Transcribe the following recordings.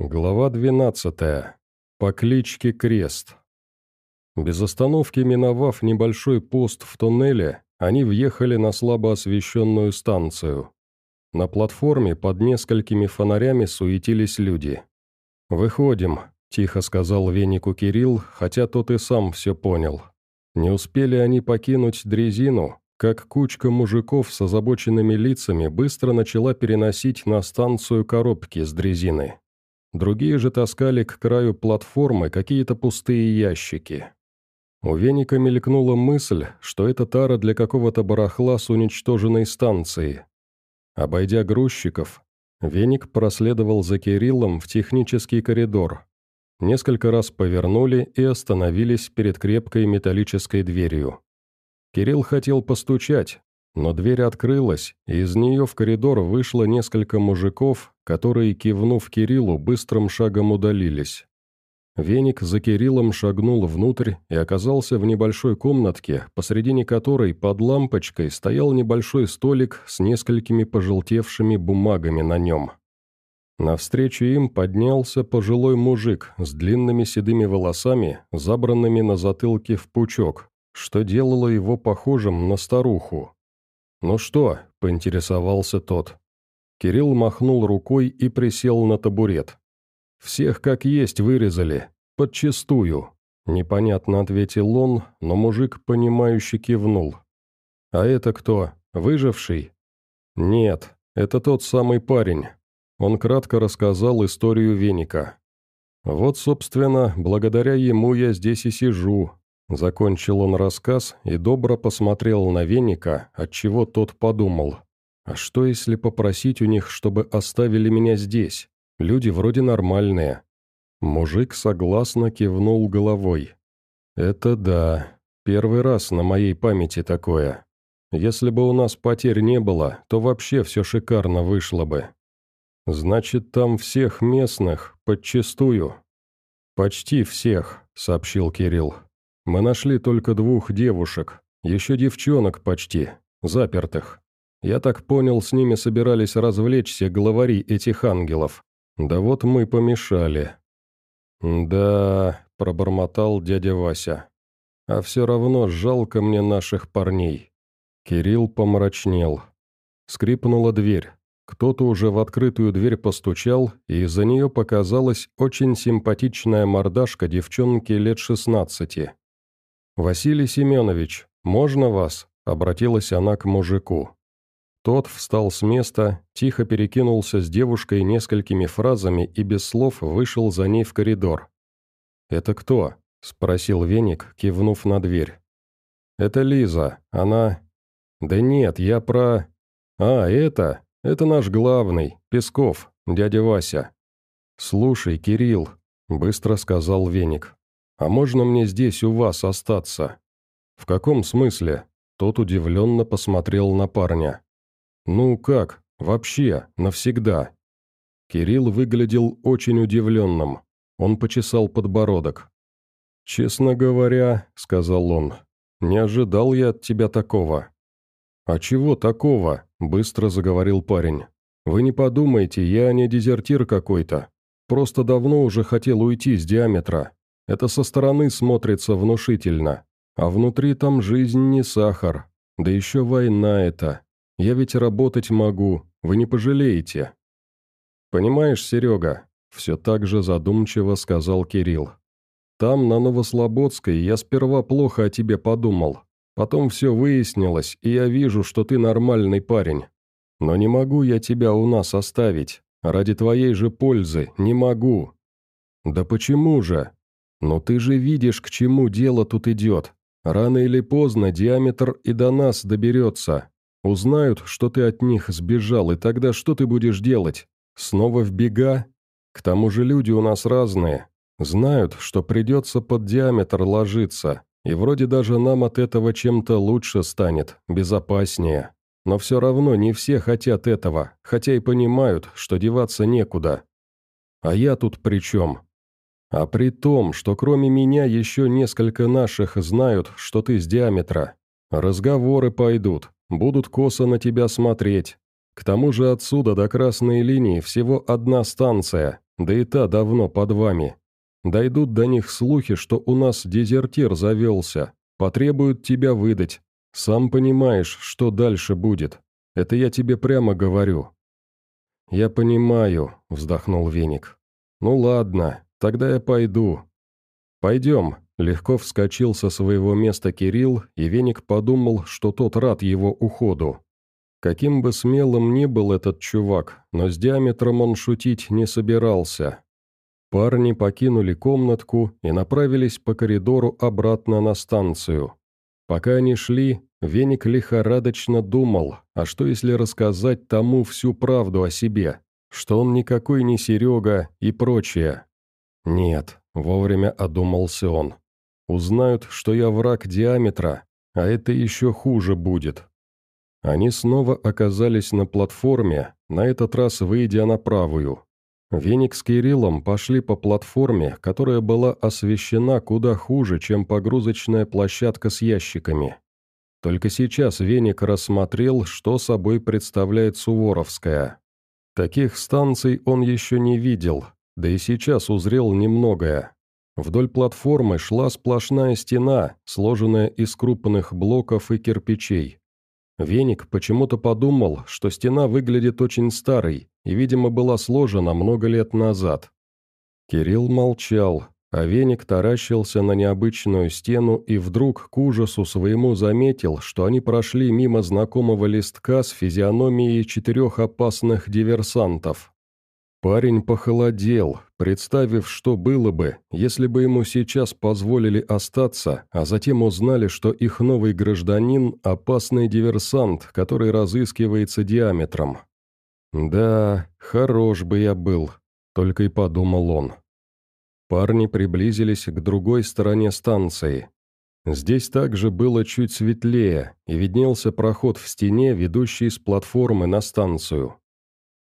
Глава 12. По кличке Крест. Без остановки миновав небольшой пост в туннеле, они въехали на слабо освещенную станцию. На платформе под несколькими фонарями суетились люди. «Выходим», – тихо сказал венику Кирилл, хотя тот и сам все понял. Не успели они покинуть дрезину, как кучка мужиков с озабоченными лицами быстро начала переносить на станцию коробки с дрезины. Другие же таскали к краю платформы какие-то пустые ящики. У Веника мелькнула мысль, что это тара для какого-то барахла с уничтоженной станции. Обойдя грузчиков, Веник проследовал за Кириллом в технический коридор. Несколько раз повернули и остановились перед крепкой металлической дверью. Кирилл хотел постучать, но дверь открылась, и из нее в коридор вышло несколько мужиков, которые, кивнув Кириллу, быстрым шагом удалились. Веник за Кириллом шагнул внутрь и оказался в небольшой комнатке, посредине которой под лампочкой стоял небольшой столик с несколькими пожелтевшими бумагами на нем. Навстречу им поднялся пожилой мужик с длинными седыми волосами, забранными на затылке в пучок, что делало его похожим на старуху. «Ну что?» – поинтересовался тот. Кирилл махнул рукой и присел на табурет. «Всех как есть вырезали. Подчистую», – непонятно ответил он, но мужик, понимающе кивнул. «А это кто? Выживший?» «Нет, это тот самый парень». Он кратко рассказал историю веника. «Вот, собственно, благодаря ему я здесь и сижу, Закончил он рассказ и добро посмотрел на веника, отчего тот подумал. «А что, если попросить у них, чтобы оставили меня здесь? Люди вроде нормальные». Мужик согласно кивнул головой. «Это да. Первый раз на моей памяти такое. Если бы у нас потерь не было, то вообще все шикарно вышло бы. Значит, там всех местных, подчистую». «Почти всех», — сообщил Кирилл. Мы нашли только двух девушек, еще девчонок почти, запертых. Я так понял, с ними собирались развлечься главари этих ангелов. Да вот мы помешали». «Да», — пробормотал дядя Вася. «А все равно жалко мне наших парней». Кирилл помрачнел. Скрипнула дверь. Кто-то уже в открытую дверь постучал, и из-за нее показалась очень симпатичная мордашка девчонки лет шестнадцати. «Василий Семенович, можно вас?» – обратилась она к мужику. Тот встал с места, тихо перекинулся с девушкой несколькими фразами и без слов вышел за ней в коридор. «Это кто?» – спросил Веник, кивнув на дверь. «Это Лиза. Она...» «Да нет, я про...» «А, это... Это наш главный, Песков, дядя Вася». «Слушай, Кирилл», — быстро сказал Веник, «А можно мне здесь у вас остаться?» «В каком смысле?» Тот удивленно посмотрел на парня. «Ну как? Вообще, навсегда?» Кирилл выглядел очень удивленным. Он почесал подбородок. «Честно говоря», — сказал он, — «не ожидал я от тебя такого». «А чего такого?» — быстро заговорил парень. «Вы не подумайте, я не дезертир какой-то. Просто давно уже хотел уйти с диаметра. Это со стороны смотрится внушительно, а внутри там жизнь не сахар, да еще война это. Я ведь работать могу, вы не пожалеете». «Понимаешь, Серега», — все так же задумчиво сказал Кирилл. «Там, на Новослободской, я сперва плохо о тебе подумал. Потом все выяснилось, и я вижу, что ты нормальный парень. Но не могу я тебя у нас оставить. Ради твоей же пользы не могу». «Да почему же?» «Но ты же видишь, к чему дело тут идет. Рано или поздно диаметр и до нас доберется. Узнают, что ты от них сбежал, и тогда что ты будешь делать? Снова в бега? К тому же люди у нас разные. Знают, что придется под диаметр ложиться, и вроде даже нам от этого чем-то лучше станет, безопаснее. Но все равно не все хотят этого, хотя и понимают, что деваться некуда. А я тут при чем? А при том, что кроме меня еще несколько наших знают, что ты с диаметра. Разговоры пойдут, будут косо на тебя смотреть. К тому же отсюда до красной линии всего одна станция, да и та давно под вами. Дойдут до них слухи, что у нас дезертир завелся, потребуют тебя выдать. Сам понимаешь, что дальше будет. Это я тебе прямо говорю». «Я понимаю», — вздохнул Веник. «Ну ладно, тогда я пойду». «Пойдем», — легко вскочил со своего места Кирилл, и Веник подумал, что тот рад его уходу. Каким бы смелым ни был этот чувак, но с диаметром он шутить не собирался. Парни покинули комнатку и направились по коридору обратно на станцию. Пока они шли, Веник лихорадочно думал, а что если рассказать тому всю правду о себе, что он никакой не Серега и прочее. Нет, вовремя одумался он. Узнают, что я враг диаметра, а это еще хуже будет. Они снова оказались на платформе, на этот раз выйдя на правую. Веник с Кириллом пошли по платформе, которая была освещена куда хуже, чем погрузочная площадка с ящиками. Только сейчас Веник рассмотрел, что собой представляет Суворовская. Таких станций он еще не видел, да и сейчас узрел немногое. Вдоль платформы шла сплошная стена, сложенная из крупных блоков и кирпичей. Веник почему-то подумал, что стена выглядит очень старой, и, видимо, была сложена много лет назад. Кирилл молчал, а веник таращился на необычную стену и вдруг к ужасу своему заметил, что они прошли мимо знакомого листка с физиономией четырех опасных диверсантов. Парень похолодел, представив, что было бы, если бы ему сейчас позволили остаться, а затем узнали, что их новый гражданин – опасный диверсант, который разыскивается диаметром. «Да, хорош бы я был», — только и подумал он. Парни приблизились к другой стороне станции. Здесь также было чуть светлее, и виднелся проход в стене, ведущий с платформы на станцию.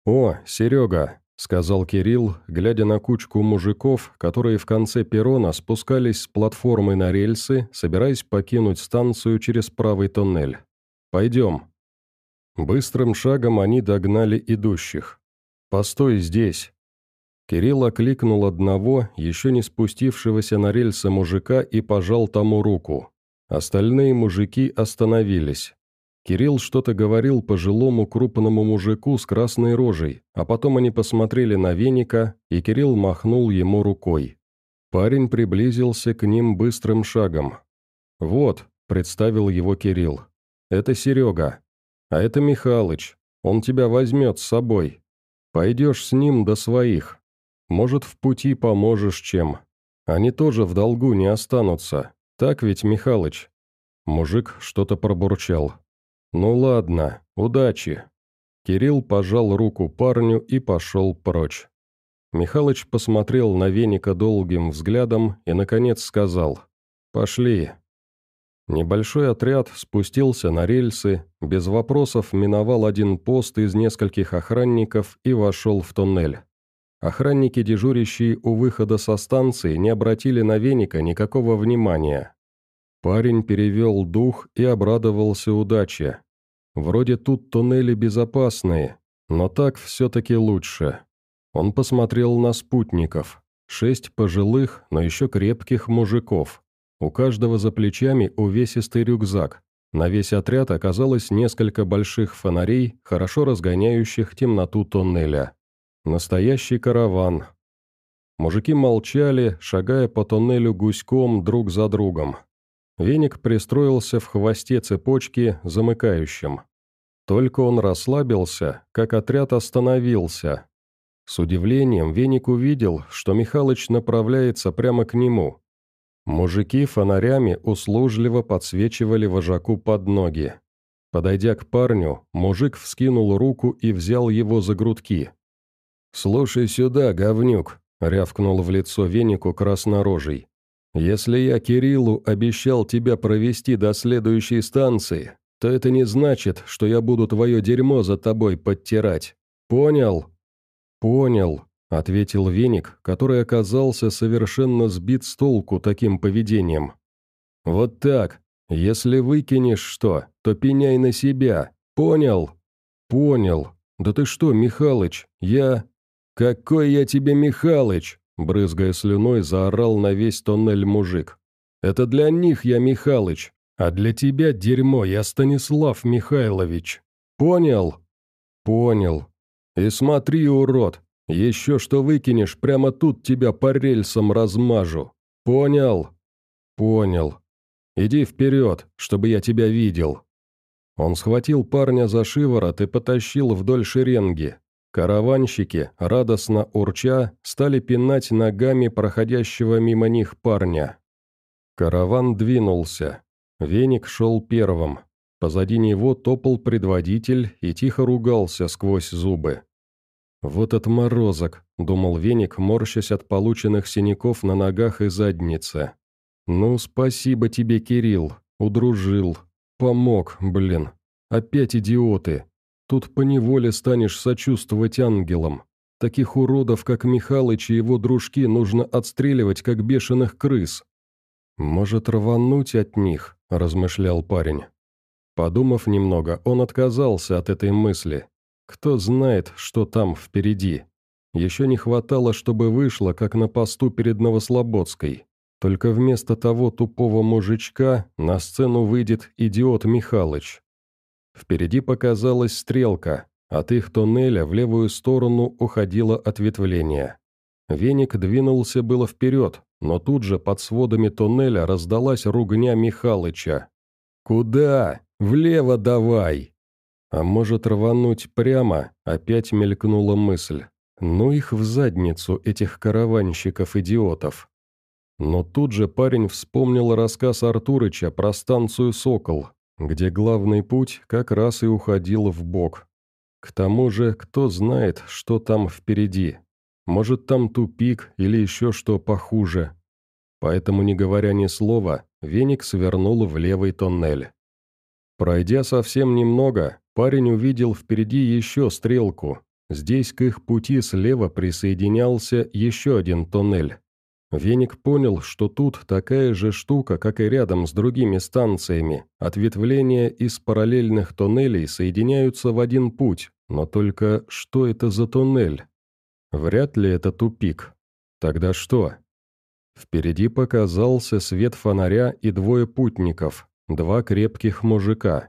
«О, Серега», — сказал Кирилл, глядя на кучку мужиков, которые в конце перрона спускались с платформы на рельсы, собираясь покинуть станцию через правый туннель. «Пойдем». Быстрым шагом они догнали идущих. «Постой здесь!» Кирилл окликнул одного, еще не спустившегося на рельсы мужика, и пожал тому руку. Остальные мужики остановились. Кирилл что-то говорил пожилому крупному мужику с красной рожей, а потом они посмотрели на веника, и Кирилл махнул ему рукой. Парень приблизился к ним быстрым шагом. «Вот», — представил его Кирилл, — «это Серега, а это Михалыч, он тебя возьмет с собой. Пойдешь с ним до своих. Может, в пути поможешь чем. Они тоже в долгу не останутся. Так ведь, Михалыч?» Мужик что-то пробурчал. «Ну ладно, удачи». Кирилл пожал руку парню и пошел прочь. Михалыч посмотрел на веника долгим взглядом и, наконец, сказал «Пошли». Небольшой отряд спустился на рельсы, без вопросов миновал один пост из нескольких охранников и вошел в туннель. Охранники, дежурящие у выхода со станции, не обратили на веника никакого внимания. Парень перевел дух и обрадовался удаче. Вроде тут туннели безопасные, но так все-таки лучше. Он посмотрел на спутников. Шесть пожилых, но еще крепких мужиков. У каждого за плечами увесистый рюкзак. На весь отряд оказалось несколько больших фонарей, хорошо разгоняющих темноту тоннеля. Настоящий караван. Мужики молчали, шагая по тоннелю гуськом друг за другом. Веник пристроился в хвосте цепочки, замыкающим. Только он расслабился, как отряд остановился. С удивлением Веник увидел, что Михалыч направляется прямо к нему. Мужики фонарями услужливо подсвечивали вожаку под ноги. Подойдя к парню, мужик вскинул руку и взял его за грудки. «Слушай сюда, говнюк», — рявкнул в лицо венику краснорожий. «Если я Кириллу обещал тебя провести до следующей станции, то это не значит, что я буду твое дерьмо за тобой подтирать. Понял?» «Понял», — ответил Веник, который оказался совершенно сбит с толку таким поведением. «Вот так. Если выкинешь что, то пеняй на себя. Понял?» «Понял. Да ты что, Михалыч, я...» «Какой я тебе Михалыч!» – брызгая слюной, заорал на весь тоннель мужик. «Это для них я Михалыч, а для тебя, дерьмо, я Станислав Михайлович. Понял?» «Понял. И смотри, урод, еще что выкинешь, прямо тут тебя по рельсам размажу. Понял?» «Понял. Иди вперед, чтобы я тебя видел». Он схватил парня за шиворот и потащил вдоль шеренги. Караванщики, радостно урча, стали пинать ногами проходящего мимо них парня. Караван двинулся. Веник шел первым. Позади него топал предводитель и тихо ругался сквозь зубы. «Вот отморозок», — думал Веник, морщась от полученных синяков на ногах и заднице. «Ну, спасибо тебе, Кирилл, удружил. Помог, блин. Опять идиоты. Тут поневоле станешь сочувствовать ангелам. Таких уродов, как Михалыч и его дружки, нужно отстреливать, как бешеных крыс». «Может, рвануть от них?» – размышлял парень. Подумав немного, он отказался от этой мысли. Кто знает, что там впереди. Еще не хватало, чтобы вышло, как на посту перед Новослободской. Только вместо того тупого мужичка на сцену выйдет идиот Михалыч. Впереди показалась стрелка, от их тоннеля в левую сторону уходило ответвление. Веник двинулся было вперед, но тут же под сводами тоннеля раздалась ругня Михалыча. «Куда? Влево давай!» А может рвануть прямо, опять мелькнула мысль. Ну их в задницу, этих караванщиков-идиотов. Но тут же парень вспомнил рассказ Артурыча про станцию «Сокол», где главный путь как раз и уходил в бок. К тому же, кто знает, что там впереди. Может, там тупик или еще что похуже. Поэтому, не говоря ни слова, веник свернул в левый тоннель. Пройдя совсем немного, парень увидел впереди еще стрелку. Здесь к их пути слева присоединялся еще один тоннель. Веник понял, что тут такая же штука, как и рядом с другими станциями. Ответвления из параллельных тоннелей соединяются в один путь, но только что это за туннель? Вряд ли это тупик. Тогда что? Впереди показался свет фонаря и двое путников, два крепких мужика.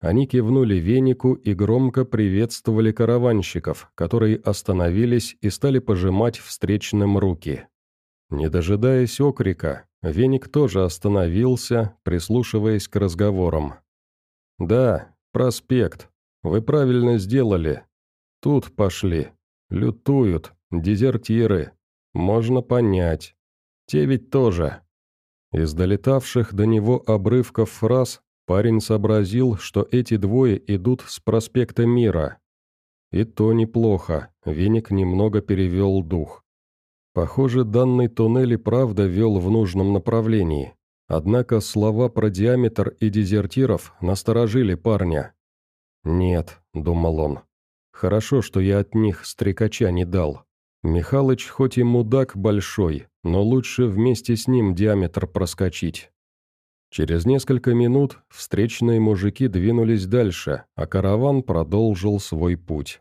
Они кивнули венику и громко приветствовали караванщиков, которые остановились и стали пожимать встречным руки. Не дожидаясь окрика, веник тоже остановился, прислушиваясь к разговорам. «Да, проспект. Вы правильно сделали. Тут пошли. Лютуют, дезертиры. Можно понять. Те ведь тоже». Из долетавших до него обрывков фраз парень сообразил, что эти двое идут с проспекта Мира. И то неплохо, Веник немного перевел дух. Похоже, данный туннель и правда вел в нужном направлении. Однако слова про диаметр и дезертиров насторожили парня. «Нет», — думал он, — «хорошо, что я от них стрекача не дал. Михалыч хоть и мудак большой, но лучше вместе с ним диаметр проскочить. Через несколько минут встречные мужики двинулись дальше, а караван продолжил свой путь.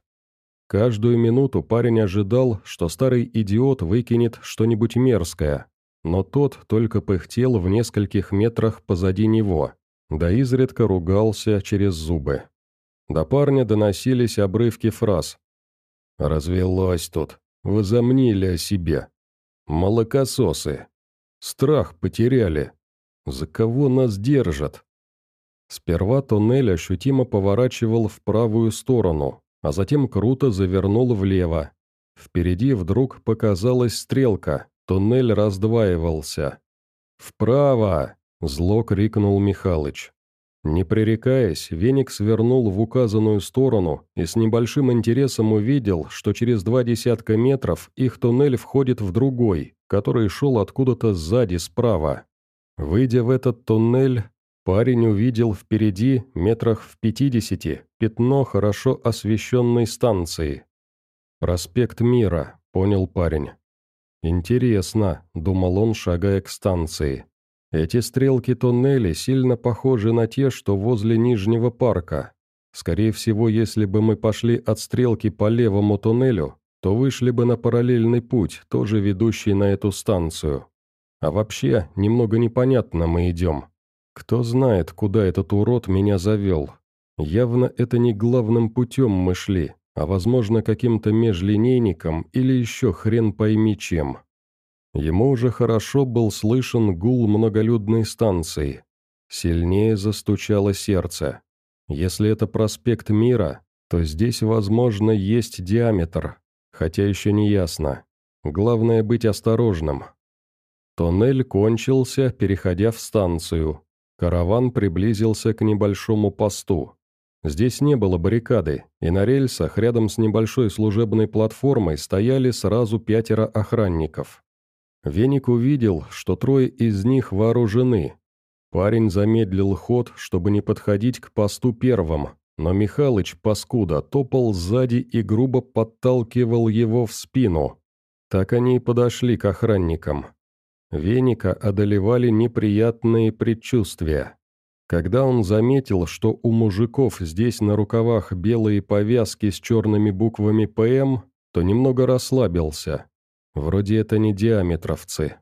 Каждую минуту парень ожидал, что старый идиот выкинет что-нибудь мерзкое, но тот только пыхтел в нескольких метрах позади него, да изредка ругался через зубы. До парня доносились обрывки фраз. «Развелось тут, Возомнили о себе. Молокососы. Страх потеряли. За кого нас держат? Сперва туннель ощутимо поворачивал в правую сторону, а затем круто завернул влево. Впереди вдруг показалась стрелка, туннель раздваивался. «Вправо!» – зло крикнул Михалыч. Не пререкаясь, веник свернул в указанную сторону и с небольшим интересом увидел, что через два десятка метров их туннель входит в другой, который шел откуда-то сзади справа. Выйдя в этот туннель, парень увидел впереди, метрах в пятидесяти, пятно хорошо освещенной станции. «Проспект Мира», — понял парень. «Интересно», — думал он, шагая к станции. Эти стрелки туннелей сильно похожи на те, что возле Нижнего парка. Скорее всего, если бы мы пошли от стрелки по левому туннелю, то вышли бы на параллельный путь, тоже ведущий на эту станцию. А вообще, немного непонятно мы идем. Кто знает, куда этот урод меня завел. Явно это не главным путем мы шли, а возможно каким-то межлинейником или еще хрен пойми чем. Ему уже хорошо был слышен гул многолюдной станции. Сильнее застучало сердце. Если это проспект Мира, то здесь, возможно, есть диаметр, хотя еще не ясно. Главное быть осторожным. Тоннель кончился, переходя в станцию. Караван приблизился к небольшому посту. Здесь не было баррикады, и на рельсах рядом с небольшой служебной платформой стояли сразу пятеро охранников. Веник увидел, что трое из них вооружены. Парень замедлил ход, чтобы не подходить к посту первым, но Михалыч, паскуда, топал сзади и грубо подталкивал его в спину. Так они и подошли к охранникам. Веника одолевали неприятные предчувствия. Когда он заметил, что у мужиков здесь на рукавах белые повязки с черными буквами «ПМ», то немного расслабился. Вроде это не диаметровцы.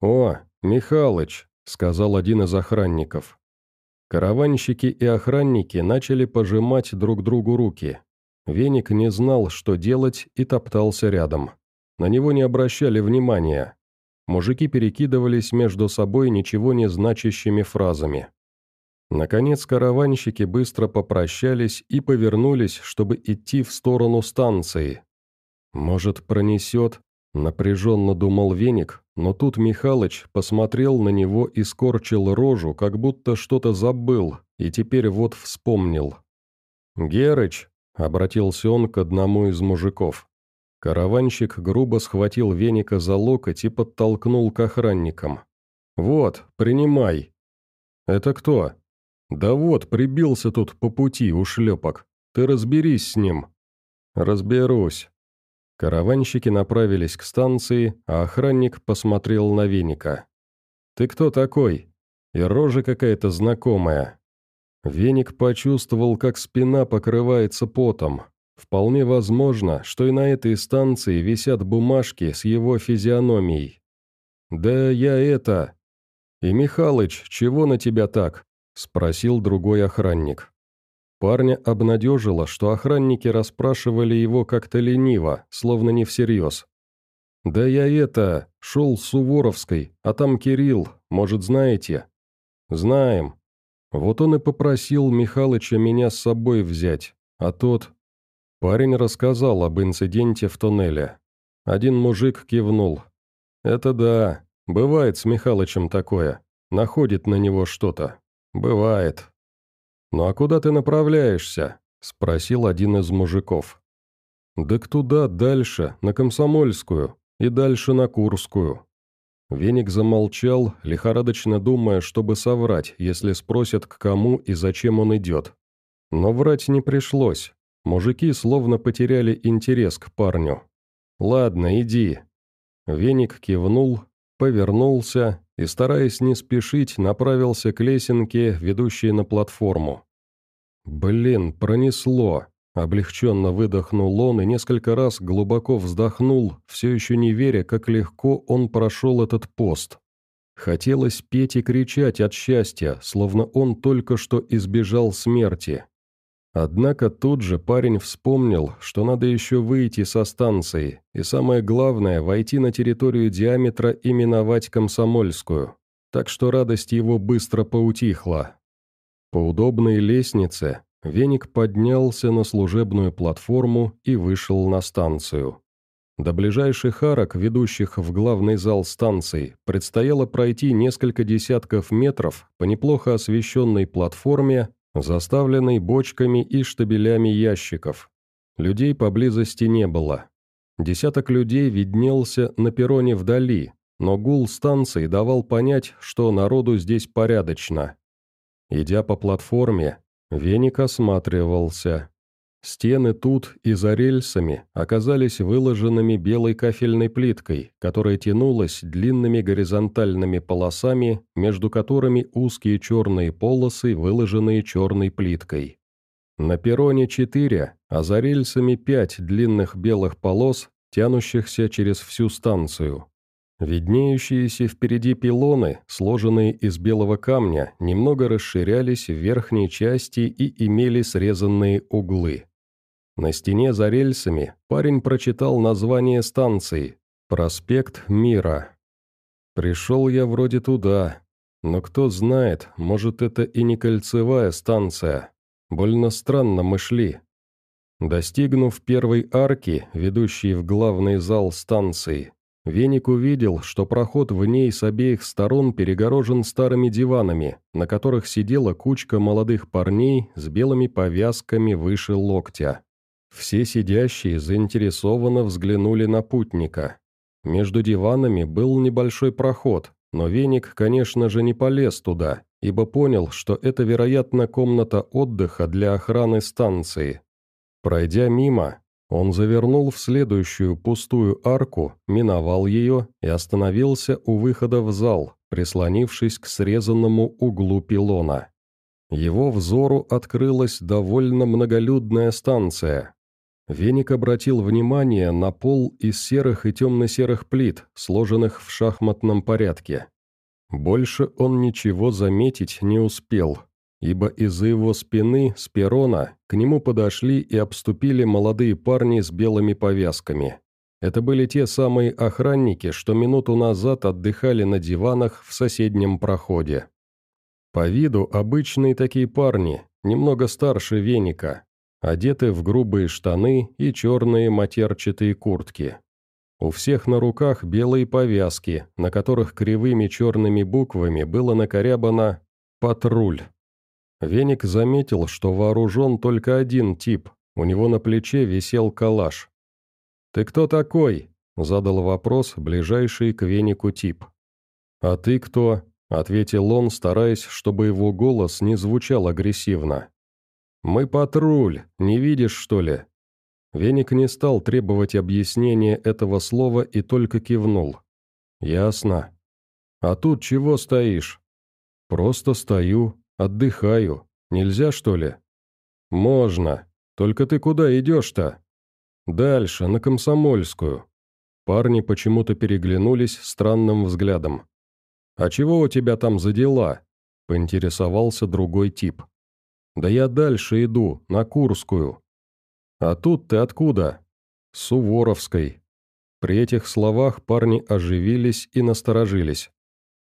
«О, Михалыч», — сказал один из охранников. Караванщики и охранники начали пожимать друг другу руки. Веник не знал, что делать, и топтался рядом. На него не обращали внимания. Мужики перекидывались между собой ничего не значащими фразами. Наконец караванщики быстро попрощались и повернулись, чтобы идти в сторону станции. «Может, пронесет?» – напряженно думал Веник, но тут Михалыч посмотрел на него и скорчил рожу, как будто что-то забыл, и теперь вот вспомнил. «Герыч!» – обратился он к одному из мужиков. Караванщик грубо схватил веника за локоть и подтолкнул к охранникам. «Вот, принимай». «Это кто?» «Да вот, прибился тут по пути, ушлепок. Ты разберись с ним». «Разберусь». Караванщики направились к станции, а охранник посмотрел на веника. «Ты кто такой?» И рожа какая-то знакомая. Веник почувствовал, как спина покрывается потом. Вполне возможно, что и на этой станции висят бумажки с его физиономией. «Да я это...» «И Михалыч, чего на тебя так?» – спросил другой охранник. Парня обнадежило, что охранники расспрашивали его как-то лениво, словно не всерьез. «Да я это... шел с Суворовской, а там Кирилл, может, знаете?» «Знаем. Вот он и попросил Михалыча меня с собой взять, а тот...» Парень рассказал об инциденте в тоннеле. Один мужик кивнул. «Это да, бывает с Михалычем такое. Находит на него что-то. Бывает». «Ну а куда ты направляешься?» – спросил один из мужиков. «Да к туда, дальше, на Комсомольскую, и дальше на Курскую». Веник замолчал, лихорадочно думая, чтобы соврать, если спросят, к кому и зачем он идет. Но врать не пришлось. Мужики словно потеряли интерес к парню. «Ладно, иди». Веник кивнул, повернулся и, стараясь не спешить, направился к лесенке, ведущей на платформу. «Блин, пронесло!» Облегченно выдохнул он и несколько раз глубоко вздохнул, все еще не веря, как легко он прошел этот пост. Хотелось петь и кричать от счастья, словно он только что избежал смерти. Однако тут же парень вспомнил, что надо еще выйти со станции, и самое главное – войти на территорию диаметра и миновать Комсомольскую. Так что радость его быстро поутихла. По удобной лестнице Веник поднялся на служебную платформу и вышел на станцию. До ближайших арок, ведущих в главный зал станции, предстояло пройти несколько десятков метров по неплохо освещенной платформе заставленный бочками и штабелями ящиков. Людей поблизости не было. Десяток людей виднелся на перроне вдали, но гул станции давал понять, что народу здесь порядочно. Идя по платформе, Веник осматривался. Стены тут и за рельсами оказались выложенными белой кафельной плиткой, которая тянулась длинными горизонтальными полосами, между которыми узкие черные полосы, выложенные черной плиткой. На перроне четыре, а за рельсами пять длинных белых полос, тянущихся через всю станцию. Виднеющиеся впереди пилоны, сложенные из белого камня, немного расширялись в верхней части и имели срезанные углы. На стене за рельсами парень прочитал название станции «Проспект Мира». Пришел я вроде туда, но кто знает, может это и не кольцевая станция. Больно странно мы шли. Достигнув первой арки, ведущей в главный зал станции, Веник увидел, что проход в ней с обеих сторон перегорожен старыми диванами, на которых сидела кучка молодых парней с белыми повязками выше локтя. Все сидящие заинтересованно взглянули на путника. Между диванами был небольшой проход, но веник, конечно же, не полез туда, ибо понял, что это, вероятно, комната отдыха для охраны станции. Пройдя мимо, он завернул в следующую пустую арку, миновал ее и остановился у выхода в зал, прислонившись к срезанному углу пилона. Его взору открылась довольно многолюдная станция, Веник обратил внимание на пол из серых и темно-серых плит, сложенных в шахматном порядке. Больше он ничего заметить не успел, ибо из-за его спины, с перона, к нему подошли и обступили молодые парни с белыми повязками. Это были те самые охранники, что минуту назад отдыхали на диванах в соседнем проходе. По виду обычные такие парни, немного старше веника, одеты в грубые штаны и черные матерчатые куртки. У всех на руках белые повязки, на которых кривыми черными буквами было накорябано «Патруль». Веник заметил, что вооружен только один тип, у него на плече висел калаш. «Ты кто такой?» – задал вопрос ближайший к Венику тип. «А ты кто?» – ответил он, стараясь, чтобы его голос не звучал агрессивно. «Мы патруль, не видишь, что ли?» Веник не стал требовать объяснения этого слова и только кивнул. «Ясно. А тут чего стоишь?» «Просто стою, отдыхаю. Нельзя, что ли?» «Можно. Только ты куда идешь-то?» «Дальше, на Комсомольскую». Парни почему-то переглянулись странным взглядом. «А чего у тебя там за дела?» – поинтересовался другой тип. «Да я дальше иду, на Курскую». «А тут ты откуда?» «С Суворовской». При этих словах парни оживились и насторожились.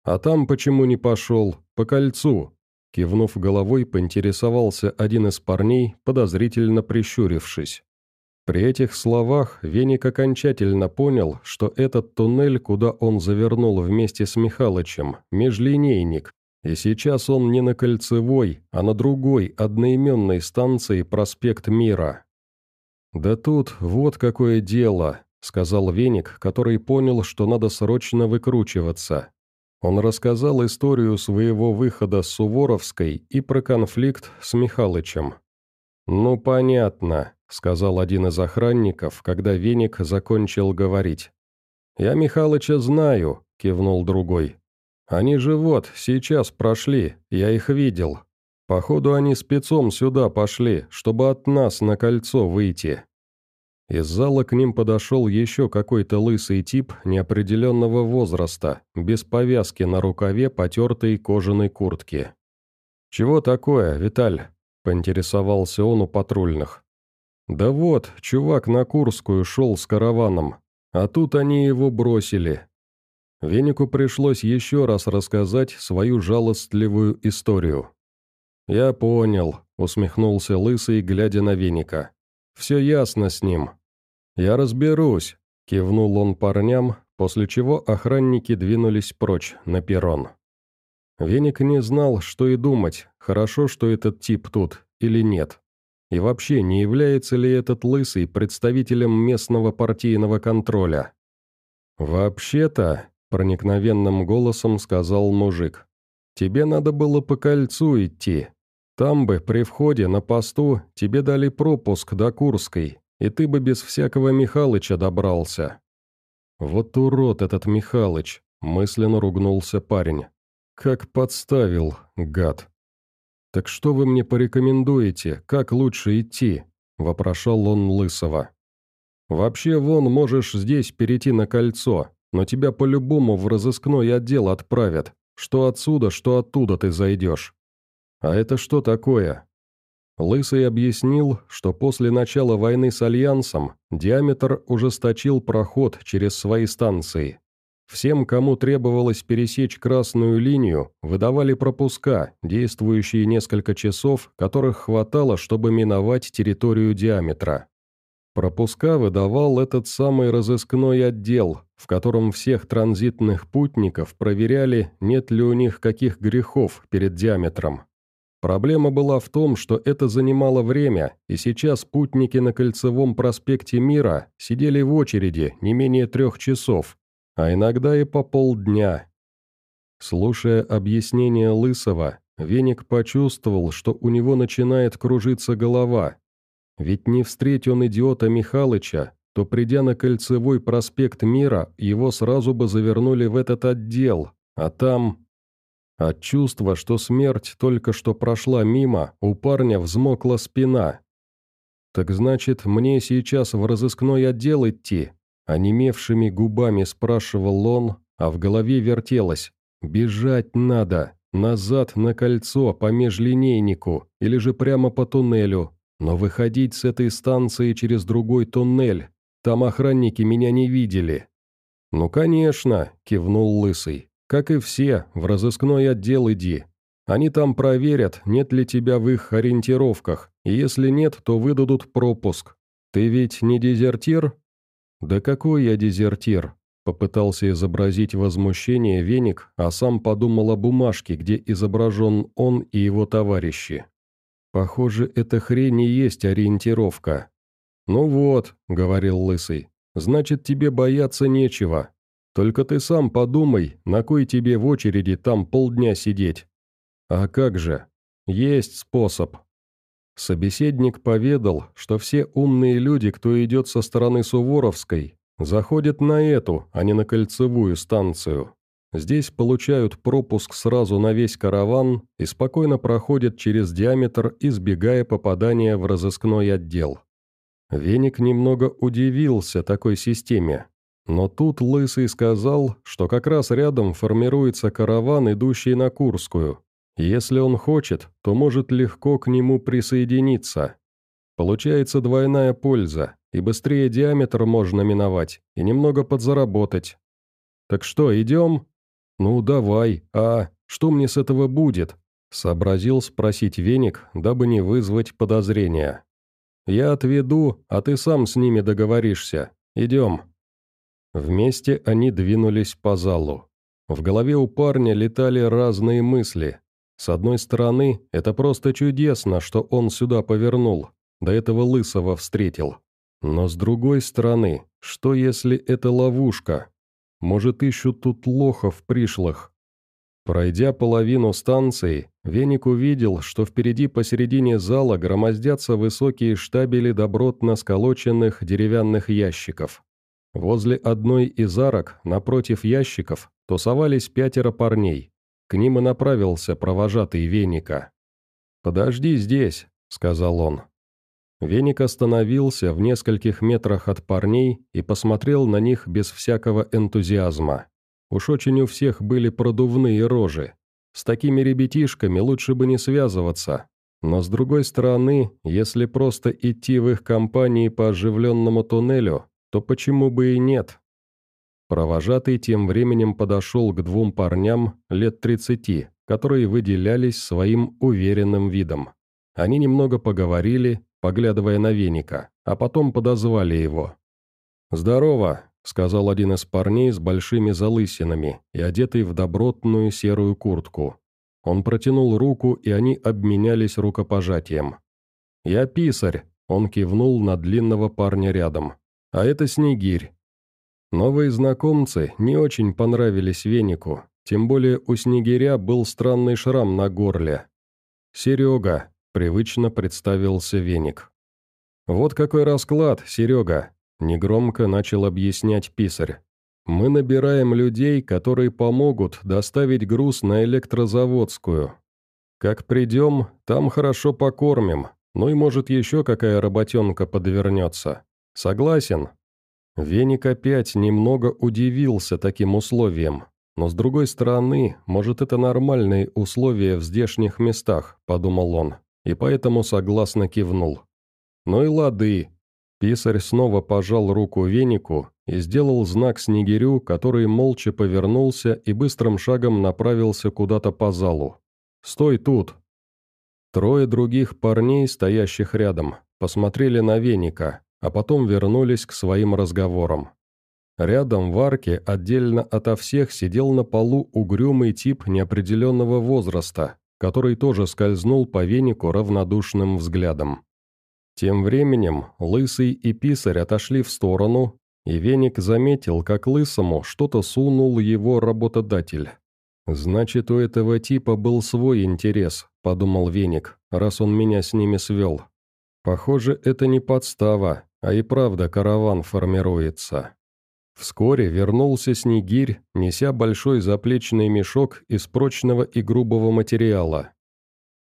«А там почему не пошел? По кольцу?» Кивнув головой, поинтересовался один из парней, подозрительно прищурившись. При этих словах Веник окончательно понял, что этот туннель, куда он завернул вместе с Михалычем, межлинейник, и сейчас он не на Кольцевой, а на другой, одноименной станции проспект Мира. «Да тут вот какое дело», — сказал Веник, который понял, что надо срочно выкручиваться. Он рассказал историю своего выхода с Суворовской и про конфликт с Михалычем. «Ну, понятно», — сказал один из охранников, когда Веник закончил говорить. «Я Михалыча знаю», — кивнул другой. «Они же вот, сейчас прошли, я их видел. Походу, они спецом сюда пошли, чтобы от нас на кольцо выйти». Из зала к ним подошел еще какой-то лысый тип неопределенного возраста, без повязки на рукаве потертой кожаной куртки. «Чего такое, Виталь?» – поинтересовался он у патрульных. «Да вот, чувак на Курскую шел с караваном, а тут они его бросили, Венику пришлось еще раз рассказать свою жалостливую историю. «Я понял», — усмехнулся Лысый, глядя на Веника. «Все ясно с ним». «Я разберусь», — кивнул он парням, после чего охранники двинулись прочь, на перрон. Веник не знал, что и думать, хорошо, что этот тип тут, или нет. И вообще, не является ли этот Лысый представителем местного партийного контроля? «Вообще-то», Проникновенным голосом сказал мужик. «Тебе надо было по кольцу идти. Там бы, при входе на посту, тебе дали пропуск до Курской, и ты бы без всякого Михалыча добрался». «Вот урод этот Михалыч», — мысленно ругнулся парень. «Как подставил, гад». «Так что вы мне порекомендуете, как лучше идти?» – вопрошал он Лысого. «Вообще, вон, можешь здесь перейти на кольцо, но тебя по-любому в разыскной отдел отправят. Что отсюда, что оттуда ты зайдешь. А это что такое?» Лысый объяснил, что после начала войны с Альянсом Диаметр ужесточил проход через свои станции. Всем, кому требовалось пересечь красную линию, выдавали пропуска, действующие несколько часов, которых хватало, чтобы миновать территорию Диаметра. Пропуска выдавал этот самый разыскной отдел, в котором всех транзитных путников проверяли, нет ли у них каких грехов перед диаметром. Проблема была в том, что это занимало время, и сейчас путники на Кольцевом проспекте Мира сидели в очереди не менее трех часов, а иногда и по полдня. Слушая объяснение Лысого, Веник почувствовал, что у него начинает кружиться голова, ведь не встреть он идиота Михалыча, то, придя на Кольцевой проспект Мира, его сразу бы завернули в этот отдел, а там... От чувства, что смерть только что прошла мимо, у парня взмокла спина. «Так значит, мне сейчас в разыскной отдел идти?» Онемевшими губами спрашивал он, а в голове вертелось. «Бежать надо, назад на кольцо по межлинейнику, или же прямо по туннелю, но выходить с этой станции через другой туннель, там охранники меня не видели». «Ну, конечно», — кивнул Лысый. «Как и все, в разыскной отдел иди. Они там проверят, нет ли тебя в их ориентировках, и если нет, то выдадут пропуск. Ты ведь не дезертир?» «Да какой я дезертир?» Попытался изобразить возмущение веник, а сам подумал о бумажке, где изображен он и его товарищи. Похоже, эта хрень и есть ориентировка. «Ну вот», — говорил Лысый, — «значит, тебе бояться нечего. Только ты сам подумай, на кой тебе в очереди там полдня сидеть». «А как же? Есть способ». Собеседник поведал, что все умные люди, кто идет со стороны Суворовской, заходят на эту, а не на кольцевую станцию. Здесь получают пропуск сразу на весь караван и спокойно проходят через диаметр, избегая попадания в разыскной отдел. Веник немного удивился такой системе, но тут Лысый сказал, что как раз рядом формируется караван, идущий на Курскую. Если он хочет, то может легко к нему присоединиться. Получается двойная польза, и быстрее диаметр можно миновать, и немного подзаработать. «Так что, идем?» «Ну, давай, а что мне с этого будет?» Сообразил спросить веник, дабы не вызвать подозрения. «Я отведу, а ты сам с ними договоришься. Идем». Вместе они двинулись по залу. В голове у парня летали разные мысли. С одной стороны, это просто чудесно, что он сюда повернул, до этого лысого встретил. Но с другой стороны, что если это ловушка? Может, ищут тут лохов пришлых. Пройдя половину станции, Веник увидел, что впереди посередине зала громоздятся высокие штабели добротно сколоченных деревянных ящиков. Возле одной из арок, напротив ящиков, тусовались пятеро парней. К ним и направился провожатый Веника. «Подожди здесь», — сказал он. Веник остановился в нескольких метрах от парней и посмотрел на них без всякого энтузиазма. Уж очень у всех были продувные рожи. С такими ребятишками лучше бы не связываться. Но с другой стороны, если просто идти в их компании по оживленному туннелю, то почему бы и нет? Провожатый тем временем подошел к двум парням лет тридцати, которые выделялись своим уверенным видом. Они немного поговорили, поглядывая на веника, а потом подозвали его. «Здорово», — сказал один из парней с большими залысинами и одетый в добротную серую куртку. Он протянул руку, и они обменялись рукопожатием. «Я писарь», — он кивнул на длинного парня рядом. «А это Снегирь». Новые знакомцы не очень понравились Венику, тем более у Снегиря был странный шрам на горле. «Серега», Привычно представился веник. «Вот какой расклад, Серега!» – негромко начал объяснять писарь. «Мы набираем людей, которые помогут доставить груз на электрозаводскую. Как придем, там хорошо покормим, ну и может еще какая работенка подвернется. Согласен?» Веник опять немного удивился таким условиям, но с другой стороны, может это нормальные условия в здешних местах, подумал он, и поэтому согласно кивнул. Ну и лады. Писарь снова пожал руку венику и сделал знак снегирю, который молча повернулся и быстрым шагом направился куда-то по залу. «Стой тут!» Трое других парней, стоящих рядом, посмотрели на веника, а потом вернулись к своим разговорам. Рядом в арке, отдельно ото всех, сидел на полу угрюмый тип неопределенного возраста, который тоже скользнул по венику равнодушным взглядом. Тем временем Лысый и Писарь отошли в сторону, и веник заметил, как Лысому что-то сунул его работодатель. «Значит, у этого типа был свой интерес», — подумал веник, раз он меня с ними свел. «Похоже, это не подстава, а и правда караван формируется. Вскоре вернулся Снегирь, неся большой заплечный мешок из прочного и грубого материала.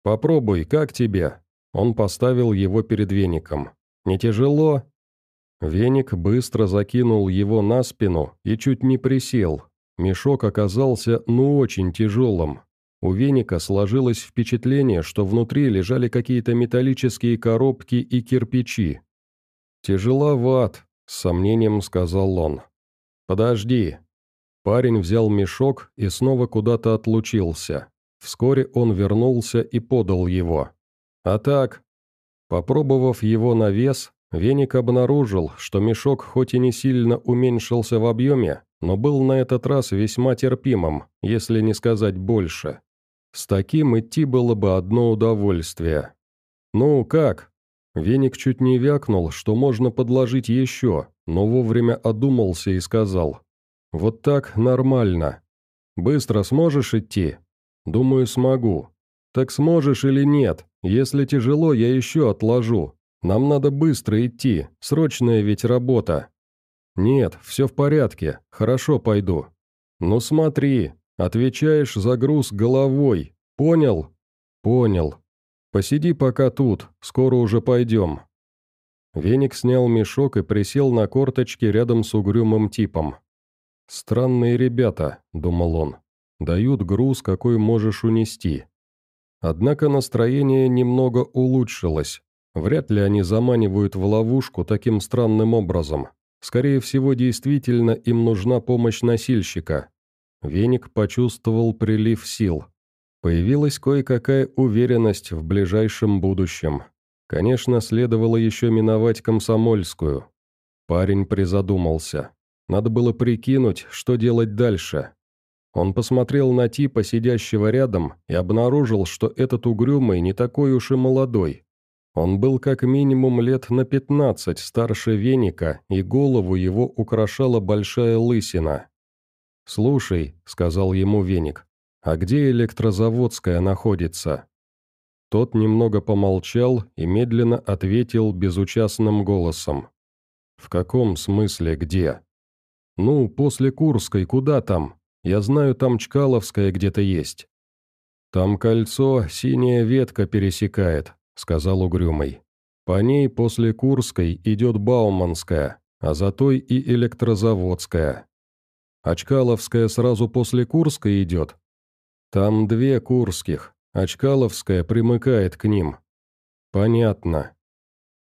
«Попробуй, как тебе?» Он поставил его перед веником. «Не тяжело?» Веник быстро закинул его на спину и чуть не присел. Мешок оказался ну очень тяжелым. У веника сложилось впечатление, что внутри лежали какие-то металлические коробки и кирпичи. «Тяжеловат», — с сомнением сказал он. «Подожди». Парень взял мешок и снова куда-то отлучился. Вскоре он вернулся и подал его. А так, попробовав его на вес, Веник обнаружил, что мешок хоть и не сильно уменьшился в объеме, но был на этот раз весьма терпимым, если не сказать больше. С таким идти было бы одно удовольствие. «Ну, как?» Веник чуть не вякнул, что можно подложить еще, но вовремя одумался и сказал. «Вот так нормально. Быстро сможешь идти?» «Думаю, смогу». «Так сможешь или нет? Если тяжело, я еще отложу. Нам надо быстро идти, срочная ведь работа». «Нет, все в порядке, хорошо пойду». «Ну смотри, отвечаешь за груз головой, понял?» «Понял», «Посиди пока тут, скоро уже пойдем». Веник снял мешок и присел на корточки рядом с угрюмым типом. «Странные ребята», — думал он, — «дают груз, какой можешь унести». Однако настроение немного улучшилось. Вряд ли они заманивают в ловушку таким странным образом. Скорее всего, действительно им нужна помощь носильщика. Веник почувствовал прилив сил. Появилась кое-какая уверенность в ближайшем будущем. Конечно, следовало еще миновать Комсомольскую. Парень призадумался. Надо было прикинуть, что делать дальше. Он посмотрел на типа, сидящего рядом, и обнаружил, что этот угрюмый не такой уж и молодой. Он был как минимум лет на пятнадцать старше веника, и голову его украшала большая лысина. «Слушай», — сказал ему веник, «А где электрозаводская находится?» Тот немного помолчал и медленно ответил безучастным голосом. «В каком смысле где?» «Ну, после Курской, куда там? Я знаю, там Чкаловская где-то есть». «Там кольцо синяя ветка пересекает», — сказал Угрюмый. «По ней после Курской идет Бауманская, а за той и электрозаводская. А Чкаловская сразу после Курской идет, там две Курских, а Чкаловская примыкает к ним. Понятно.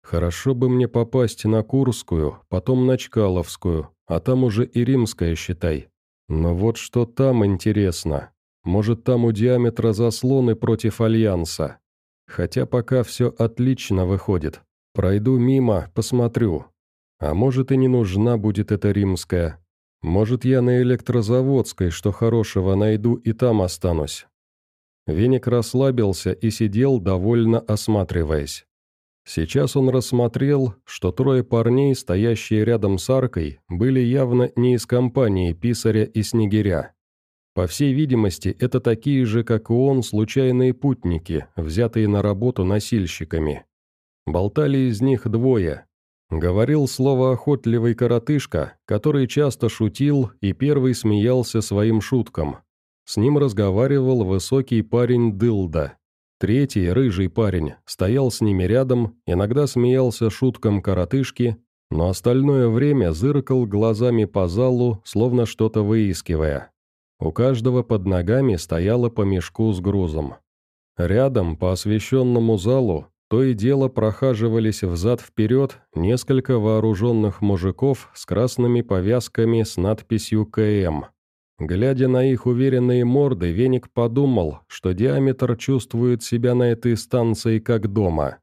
Хорошо бы мне попасть на Курскую, потом на Чкаловскую, а там уже и Римская, считай. Но вот что там интересно. Может, там у диаметра заслоны против Альянса. Хотя пока все отлично выходит. Пройду мимо, посмотрю. А может, и не нужна будет эта римская. Может, я на электрозаводской, что хорошего найду, и там останусь». Веник расслабился и сидел, довольно осматриваясь. Сейчас он рассмотрел, что трое парней, стоящие рядом с аркой, были явно не из компании писаря и снегиря. По всей видимости, это такие же, как и он, случайные путники, взятые на работу носильщиками. Болтали из них двое, Говорил слово охотливый коротышка, который часто шутил и первый смеялся своим шуткам. С ним разговаривал высокий парень Дылда. Третий, рыжий парень, стоял с ними рядом, иногда смеялся шуткам коротышки, но остальное время зыркал глазами по залу, словно что-то выискивая. У каждого под ногами стояло по мешку с грузом. Рядом, по освещенному залу, то и дело прохаживались взад-вперед несколько вооруженных мужиков с красными повязками с надписью «КМ». Глядя на их уверенные морды, Веник подумал, что диаметр чувствует себя на этой станции как дома.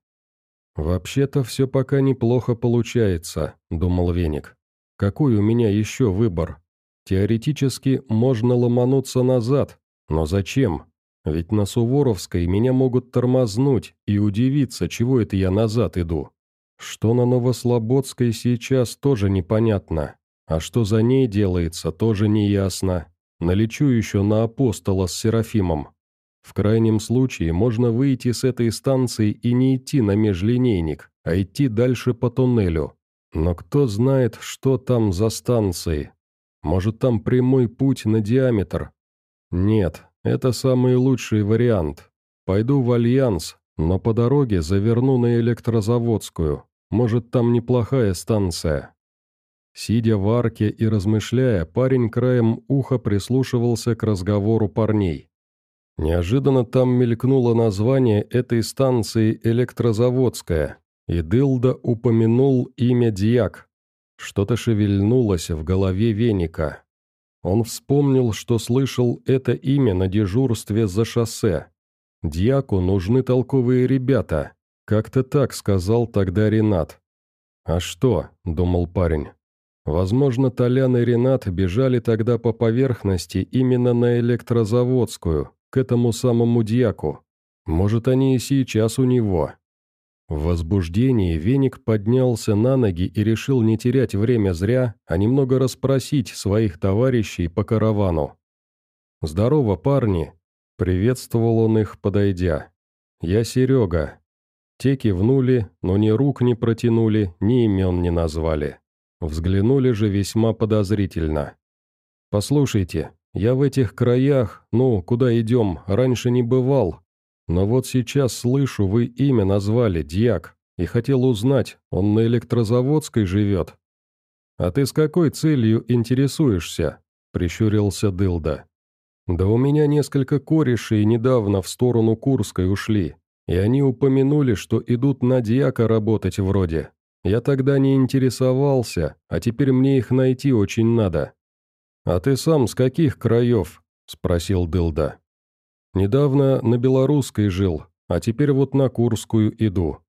«Вообще-то все пока неплохо получается», — думал Веник. «Какой у меня еще выбор? Теоретически можно ломануться назад, но зачем? Ведь на Суворовской меня могут тормознуть и удивиться, чего это я назад иду. Что на Новослободской сейчас тоже непонятно. А что за ней делается, тоже неясно. Налечу еще на апостола с Серафимом. В крайнем случае можно выйти с этой станции и не идти на межлинейник, а идти дальше по туннелю. Но кто знает, что там за станции. Может, там прямой путь на диаметр? Нет, это самый лучший вариант. Пойду в Альянс, но по дороге заверну на электрозаводскую. Может, там неплохая станция. Сидя в арке и размышляя, парень краем уха прислушивался к разговору парней. Неожиданно там мелькнуло название этой станции «Электрозаводская», и Дылда упомянул имя Дьяк. Что-то шевельнулось в голове веника. Он вспомнил, что слышал это имя на дежурстве за шоссе. «Дьяку нужны толковые ребята», как-то так сказал тогда Ренат. «А что?» – думал парень. Возможно, Толян и Ренат бежали тогда по поверхности именно на электрозаводскую, к этому самому дьяку. Может, они и сейчас у него. В возбуждении Веник поднялся на ноги и решил не терять время зря, а немного расспросить своих товарищей по каравану. «Здорово, парни!» — приветствовал он их, подойдя. «Я Серега». Те кивнули, но ни рук не протянули, ни имен не назвали. Взглянули же весьма подозрительно. «Послушайте, я в этих краях, ну, куда идем, раньше не бывал. Но вот сейчас слышу, вы имя назвали, Дьяк, и хотел узнать, он на электрозаводской живет». «А ты с какой целью интересуешься?» – прищурился Дылда. «Да у меня несколько корешей недавно в сторону Курской ушли, и они упомянули, что идут на дьяка работать вроде. Я тогда не интересовался, а теперь мне их найти очень надо». «А ты сам с каких краев?» – спросил Дылда. «Недавно на Белорусской жил, а теперь вот на Курскую иду».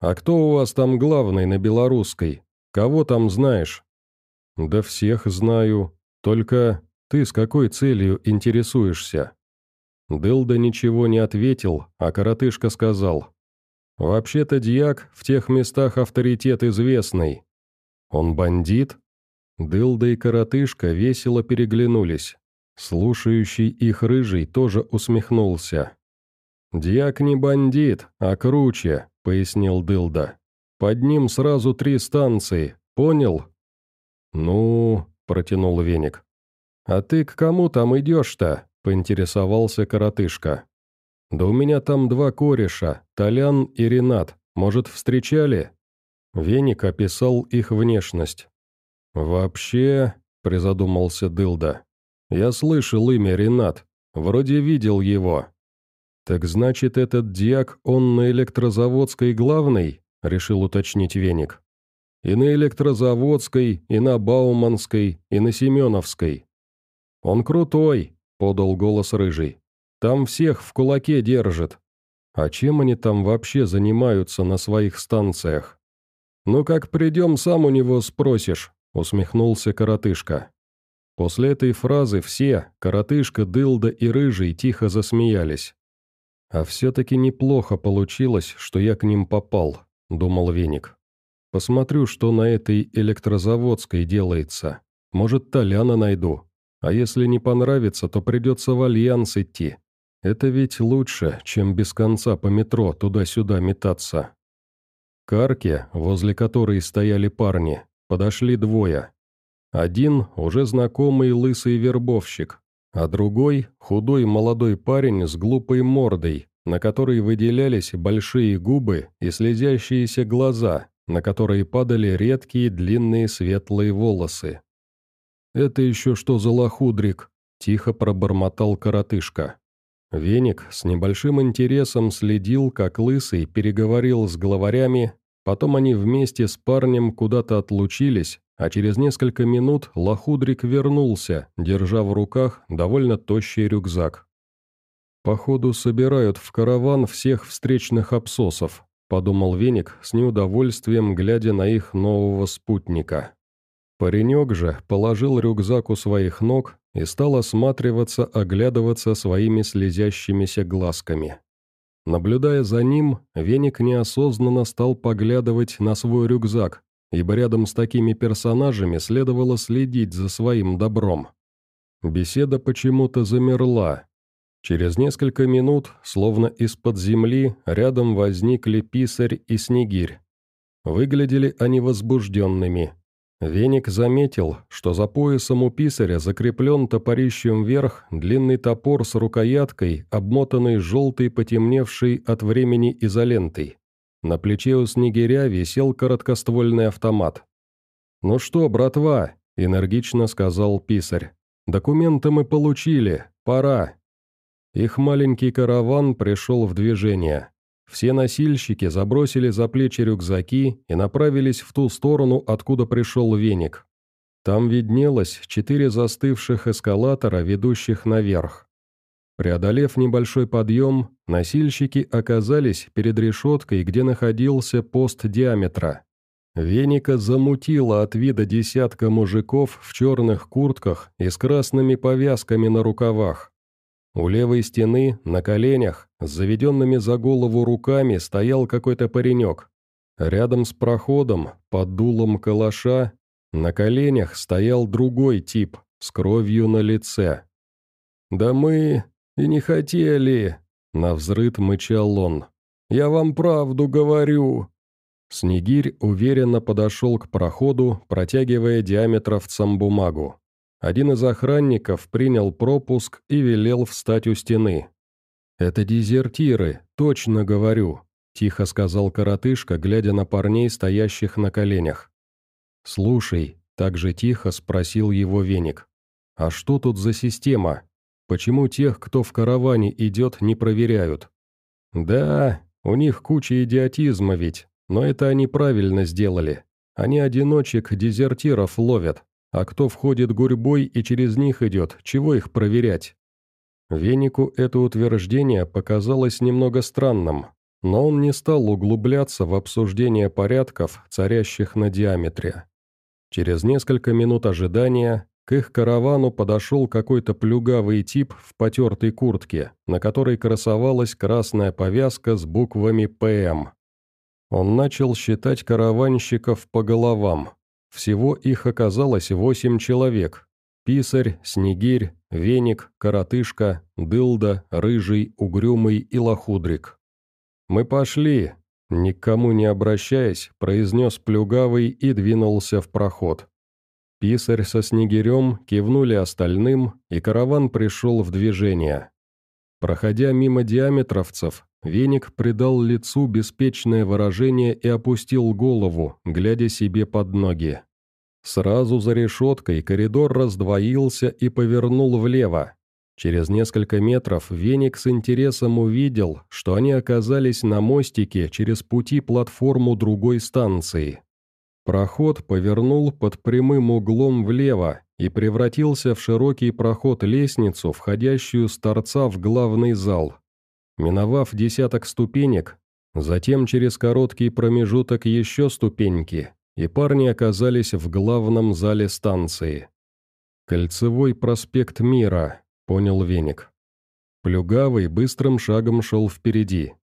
«А кто у вас там главный на Белорусской? Кого там знаешь?» «Да всех знаю. Только ты с какой целью интересуешься?» Дылда ничего не ответил, а коротышка сказал. Вообще-то дьяк в тех местах авторитет известный. Он бандит? Дылда и коротышка весело переглянулись. Слушающий их рыжий тоже усмехнулся. «Дьяк не бандит, а круче», — пояснил Дылда. «Под ним сразу три станции, понял?» «Ну...» — протянул веник. «А ты к кому там идешь-то?» — поинтересовался коротышка. «Да у меня там два кореша, Толян и Ренат. Может, встречали?» Веник описал их внешность. «Вообще...» — призадумался Дылда. «Я слышал имя Ренат. Вроде видел его». «Так значит, этот дьяк, он на электрозаводской главный?» — решил уточнить Веник. «И на электрозаводской, и на Бауманской, и на Семеновской». «Он крутой», — подал голос Рыжий. Там всех в кулаке держит. А чем они там вообще занимаются на своих станциях? Ну как придем, сам у него спросишь, усмехнулся коротышка. После этой фразы все, коротышка, дылда и рыжий, тихо засмеялись. А все-таки неплохо получилось, что я к ним попал, думал Веник. Посмотрю, что на этой электрозаводской делается. Может, Толяна найду. А если не понравится, то придется в Альянс идти. Это ведь лучше, чем без конца по метро туда-сюда метаться. К арке, возле которой стояли парни, подошли двое. Один – уже знакомый лысый вербовщик, а другой – худой молодой парень с глупой мордой, на которой выделялись большие губы и слезящиеся глаза, на которые падали редкие длинные светлые волосы. «Это еще что за лохудрик?» – тихо пробормотал коротышка. Веник с небольшим интересом следил, как Лысый переговорил с главарями, потом они вместе с парнем куда-то отлучились, а через несколько минут Лохудрик вернулся, держа в руках довольно тощий рюкзак. «Походу, собирают в караван всех встречных обсосов», — подумал Веник с неудовольствием, глядя на их нового спутника. Паренек же положил рюкзак у своих ног и стал осматриваться, оглядываться своими слезящимися глазками. Наблюдая за ним, Веник неосознанно стал поглядывать на свой рюкзак, ибо рядом с такими персонажами следовало следить за своим добром. Беседа почему-то замерла. Через несколько минут, словно из-под земли, рядом возникли писарь и снегирь. Выглядели они возбужденными. Веник заметил, что за поясом у писаря закреплен топорищем вверх длинный топор с рукояткой, обмотанный желтой потемневшей от времени изолентой. На плече у снегиря висел короткоствольный автомат. «Ну что, братва?» – энергично сказал писарь. «Документы мы получили, пора». Их маленький караван пришел в движение. Все носильщики забросили за плечи рюкзаки и направились в ту сторону, откуда пришел веник. Там виднелось четыре застывших эскалатора, ведущих наверх. Преодолев небольшой подъем, носильщики оказались перед решеткой, где находился пост диаметра. Веника замутила от вида десятка мужиков в черных куртках и с красными повязками на рукавах. У левой стены, на коленях, с заведенными за голову руками, стоял какой-то паренек. Рядом с проходом, под дулом калаша, на коленях стоял другой тип, с кровью на лице. «Да мы...» «И не хотели!» — навзрыд мычал он. «Я вам правду говорю!» Снегирь уверенно подошел к проходу, протягивая диаметровцам бумагу. Один из охранников принял пропуск и велел встать у стены. «Это дезертиры, точно говорю», — тихо сказал коротышка, глядя на парней, стоящих на коленях. «Слушай», — так же тихо спросил его веник, — «а что тут за система? Почему тех, кто в караване идет, не проверяют? Да, у них куча идиотизма ведь, но это они правильно сделали. Они одиночек-дезертиров ловят, а кто входит гурьбой и через них идет, чего их проверять? Венику это утверждение показалось немного странным, но он не стал углубляться в обсуждение порядков, царящих на диаметре. Через несколько минут ожидания к их каравану подошел какой-то плюгавый тип в потертой куртке, на которой красовалась красная повязка с буквами «ПМ». Он начал считать караванщиков по головам. Всего их оказалось восемь человек. Писарь, Снегирь, Веник, Коротышка, Дылда, Рыжий, Угрюмый и Лохудрик. «Мы пошли», — никому не обращаясь, произнес Плюгавый и двинулся в проход. Писарь со снегирем кивнули остальным, и караван пришел в движение. Проходя мимо диаметровцев, веник придал лицу беспечное выражение и опустил голову, глядя себе под ноги. Сразу за решеткой коридор раздвоился и повернул влево. Через несколько метров веник с интересом увидел, что они оказались на мостике через пути платформу другой станции. Проход повернул под прямым углом влево и превратился в широкий проход-лестницу, входящую с торца в главный зал. Миновав десяток ступенек, затем через короткий промежуток еще ступеньки, и парни оказались в главном зале станции. «Кольцевой проспект Мира», — понял Веник. Плюгавый быстрым шагом шел впереди.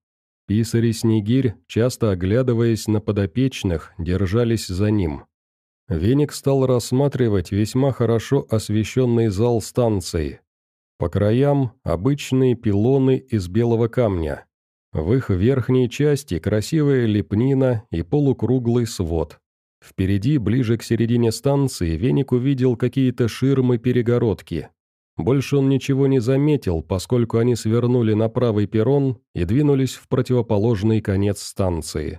Писарь и Снегирь, часто оглядываясь на подопечных, держались за ним. Веник стал рассматривать весьма хорошо освещенный зал станции. По краям обычные пилоны из белого камня. В их верхней части красивая лепнина и полукруглый свод. Впереди, ближе к середине станции, Веник увидел какие-то ширмы-перегородки. Больше он ничего не заметил, поскольку они свернули на правый перрон и двинулись в противоположный конец станции.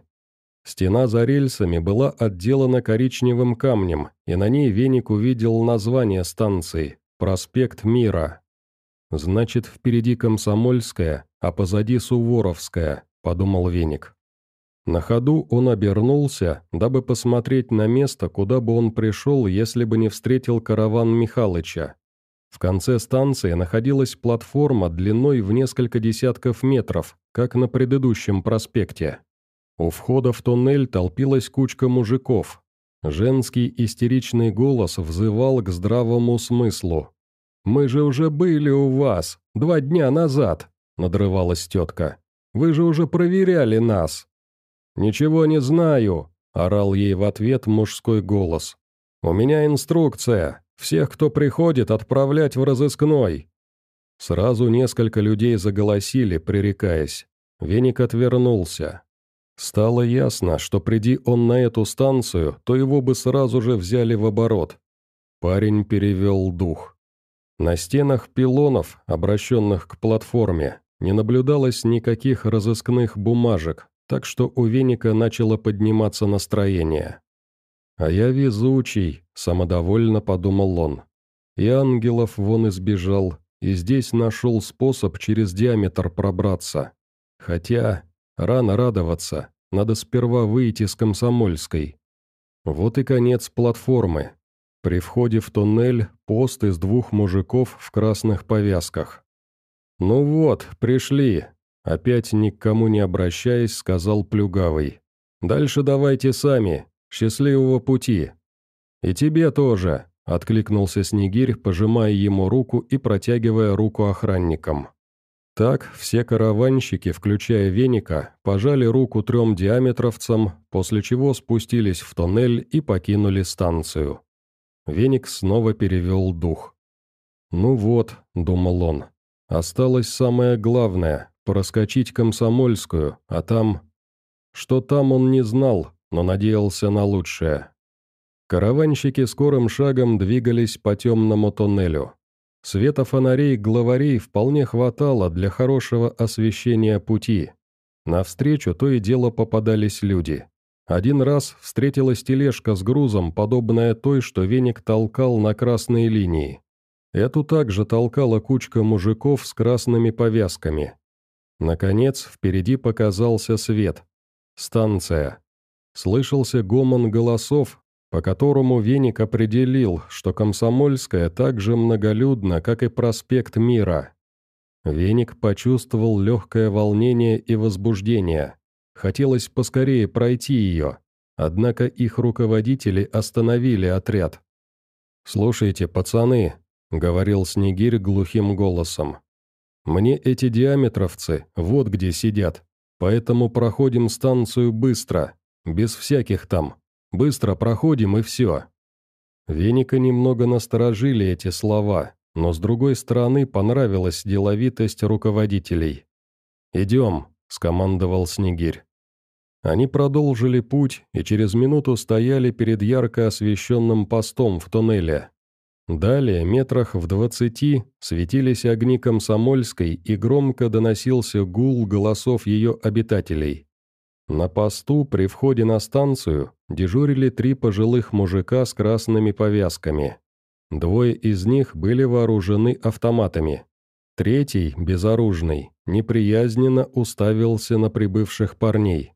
Стена за рельсами была отделана коричневым камнем, и на ней Веник увидел название станции – «Проспект Мира». «Значит, впереди Комсомольская, а позади Суворовская», – подумал Веник. На ходу он обернулся, дабы посмотреть на место, куда бы он пришел, если бы не встретил караван Михалыча. В конце станции находилась платформа длиной в несколько десятков метров, как на предыдущем проспекте. У входа в туннель толпилась кучка мужиков. Женский истеричный голос взывал к здравому смыслу. «Мы же уже были у вас, два дня назад», — надрывалась тетка. «Вы же уже проверяли нас». «Ничего не знаю», — орал ей в ответ мужской голос. «У меня инструкция. Всех, кто приходит, отправлять в разыскной». Сразу несколько людей заголосили, пререкаясь. Веник отвернулся. Стало ясно, что приди он на эту станцию, то его бы сразу же взяли в оборот. Парень перевел дух. На стенах пилонов, обращенных к платформе, не наблюдалось никаких разыскных бумажек, так что у Веника начало подниматься настроение. «А я везучий», — самодовольно подумал он. «И ангелов вон избежал, и здесь нашел способ через диаметр пробраться. Хотя рано радоваться, надо сперва выйти с Комсомольской. Вот и конец платформы. При входе в туннель пост из двух мужиков в красных повязках. «Ну вот, пришли», — опять ни к кому не обращаясь, сказал Плюгавый. «Дальше давайте сами, счастливого пути». «И тебе тоже», — откликнулся Снегирь, пожимая ему руку и протягивая руку охранникам. Так все караванщики, включая Веника, пожали руку трем диаметровцам, после чего спустились в тоннель и покинули станцию. Веник снова перевел дух. «Ну вот», — думал он, — «осталось самое главное — проскочить Комсомольскую, а там...» Что там он не знал, но надеялся на лучшее. Караванщики скорым шагом двигались по темному тоннелю. Света фонарей главарей вполне хватало для хорошего освещения пути. Навстречу то и дело попадались люди. Один раз встретилась тележка с грузом, подобная той, что веник толкал на красной линии. Эту также толкала кучка мужиков с красными повязками. Наконец, впереди показался свет. Станция. Слышался гомон голосов, по которому Веник определил, что Комсомольская так же многолюдна, как и проспект Мира. Веник почувствовал легкое волнение и возбуждение. Хотелось поскорее пройти ее, однако их руководители остановили отряд. «Слушайте, пацаны», — говорил Снегирь глухим голосом, — «мне эти диаметровцы вот где сидят, поэтому проходим станцию быстро, без всяких там, Быстро проходим и все». Веника немного насторожили эти слова, но с другой стороны понравилась деловитость руководителей. «Идем», — скомандовал Снегирь. Они продолжили путь и через минуту стояли перед ярко освещенным постом в туннеле. Далее, метрах в двадцати, светились огни Комсомольской и громко доносился гул голосов ее обитателей. На посту при входе на станцию дежурили три пожилых мужика с красными повязками. Двое из них были вооружены автоматами. Третий, безоружный, неприязненно уставился на прибывших парней.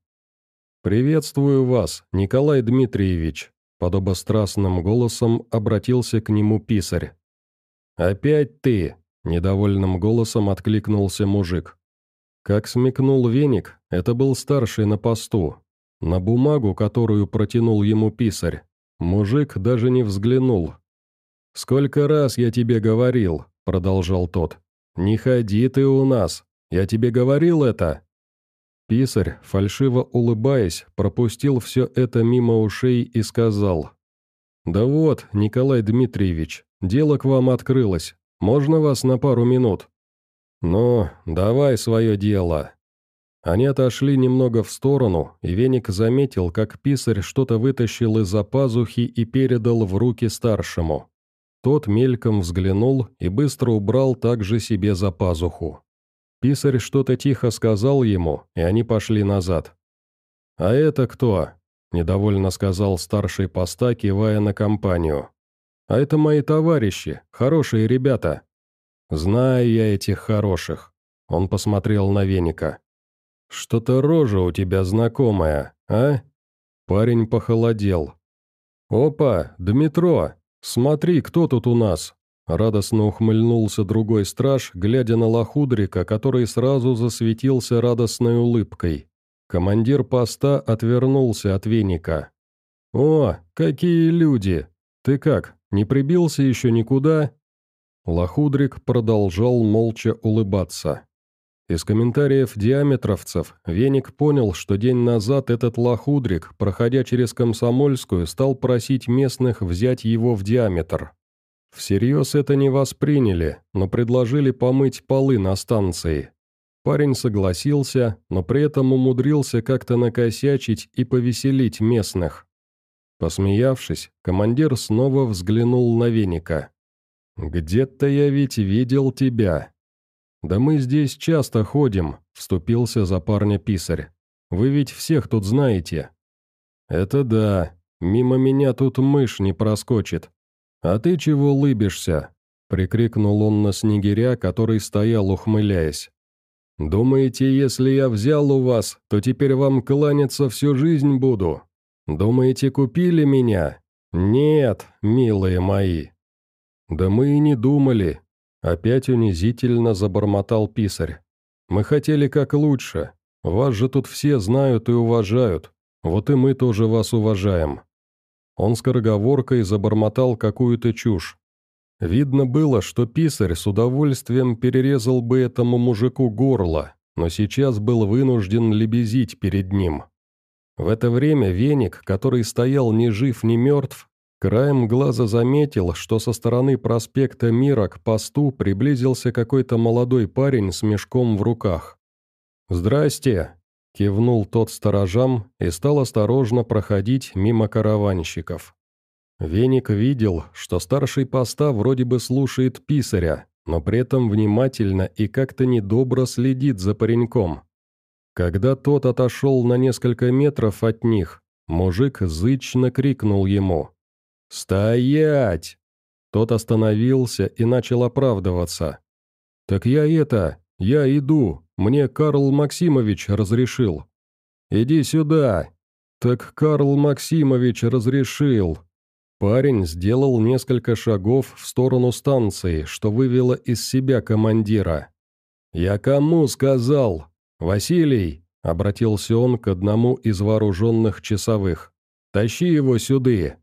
«Приветствую вас, Николай Дмитриевич», — подобострастным голосом обратился к нему писарь. «Опять ты!» — недовольным голосом откликнулся мужик. Как смекнул веник, это был старший на посту. На бумагу, которую протянул ему писарь, мужик даже не взглянул. «Сколько раз я тебе говорил», — продолжал тот. «Не ходи ты у нас, я тебе говорил это». Писарь, фальшиво улыбаясь, пропустил все это мимо ушей и сказал. «Да вот, Николай Дмитриевич, дело к вам открылось. Можно вас на пару минут?» «Ну, давай свое дело». Они отошли немного в сторону, и Веник заметил, как писарь что-то вытащил из-за пазухи и передал в руки старшему. Тот мельком взглянул и быстро убрал также себе за пазуху. Писарь что-то тихо сказал ему, и они пошли назад. «А это кто?» – недовольно сказал старший поста, кивая на компанию. «А это мои товарищи, хорошие ребята». «Знаю я этих хороших», – он посмотрел на веника. «Что-то рожа у тебя знакомая, а?» Парень похолодел. «Опа, Дмитро, смотри, кто тут у нас?» Радостно ухмыльнулся другой страж, глядя на Лохудрика, который сразу засветился радостной улыбкой. Командир поста отвернулся от веника. «О, какие люди! Ты как, не прибился еще никуда?» Лохудрик продолжал молча улыбаться. Из комментариев диаметровцев Веник понял, что день назад этот лохудрик, проходя через Комсомольскую, стал просить местных взять его в диаметр. Всерьез это не восприняли, но предложили помыть полы на станции. Парень согласился, но при этом умудрился как-то накосячить и повеселить местных. Посмеявшись, командир снова взглянул на веника. «Где-то я ведь видел тебя». «Да мы здесь часто ходим», — вступился за парня писарь. «Вы ведь всех тут знаете». «Это да, мимо меня тут мышь не проскочит. А ты чего лыбишься?» — прикрикнул он на снегиря, который стоял, ухмыляясь. «Думаете, если я взял у вас, то теперь вам кланяться всю жизнь буду? Думаете, купили меня? Нет, милые мои». «Да мы и не думали», — опять унизительно забормотал писарь. «Мы хотели как лучше. Вас же тут все знают и уважают. Вот и мы тоже вас уважаем». Он скороговоркой забормотал какую-то чушь. Видно было, что писарь с удовольствием перерезал бы этому мужику горло, но сейчас был вынужден лебезить перед ним. В это время веник, который стоял ни жив, ни мертв, краем глаза заметил, что со стороны проспекта Мира к посту приблизился какой-то молодой парень с мешком в руках. «Здрасте!» – кивнул тот сторожам и стал осторожно проходить мимо караванщиков. Веник видел, что старший поста вроде бы слушает писаря, но при этом внимательно и как-то недобро следит за пареньком. Когда тот отошел на несколько метров от них, мужик зычно крикнул ему «Стоять!». Тот остановился и начал оправдываться. «Так я это, я иду, мне Карл Максимович разрешил». «Иди сюда». «Так Карл Максимович разрешил», Парень сделал несколько шагов в сторону станции, что вывело из себя командира. «Я кому сказал? Василий!» — обратился он к одному из вооруженных часовых. «Тащи его сюды!»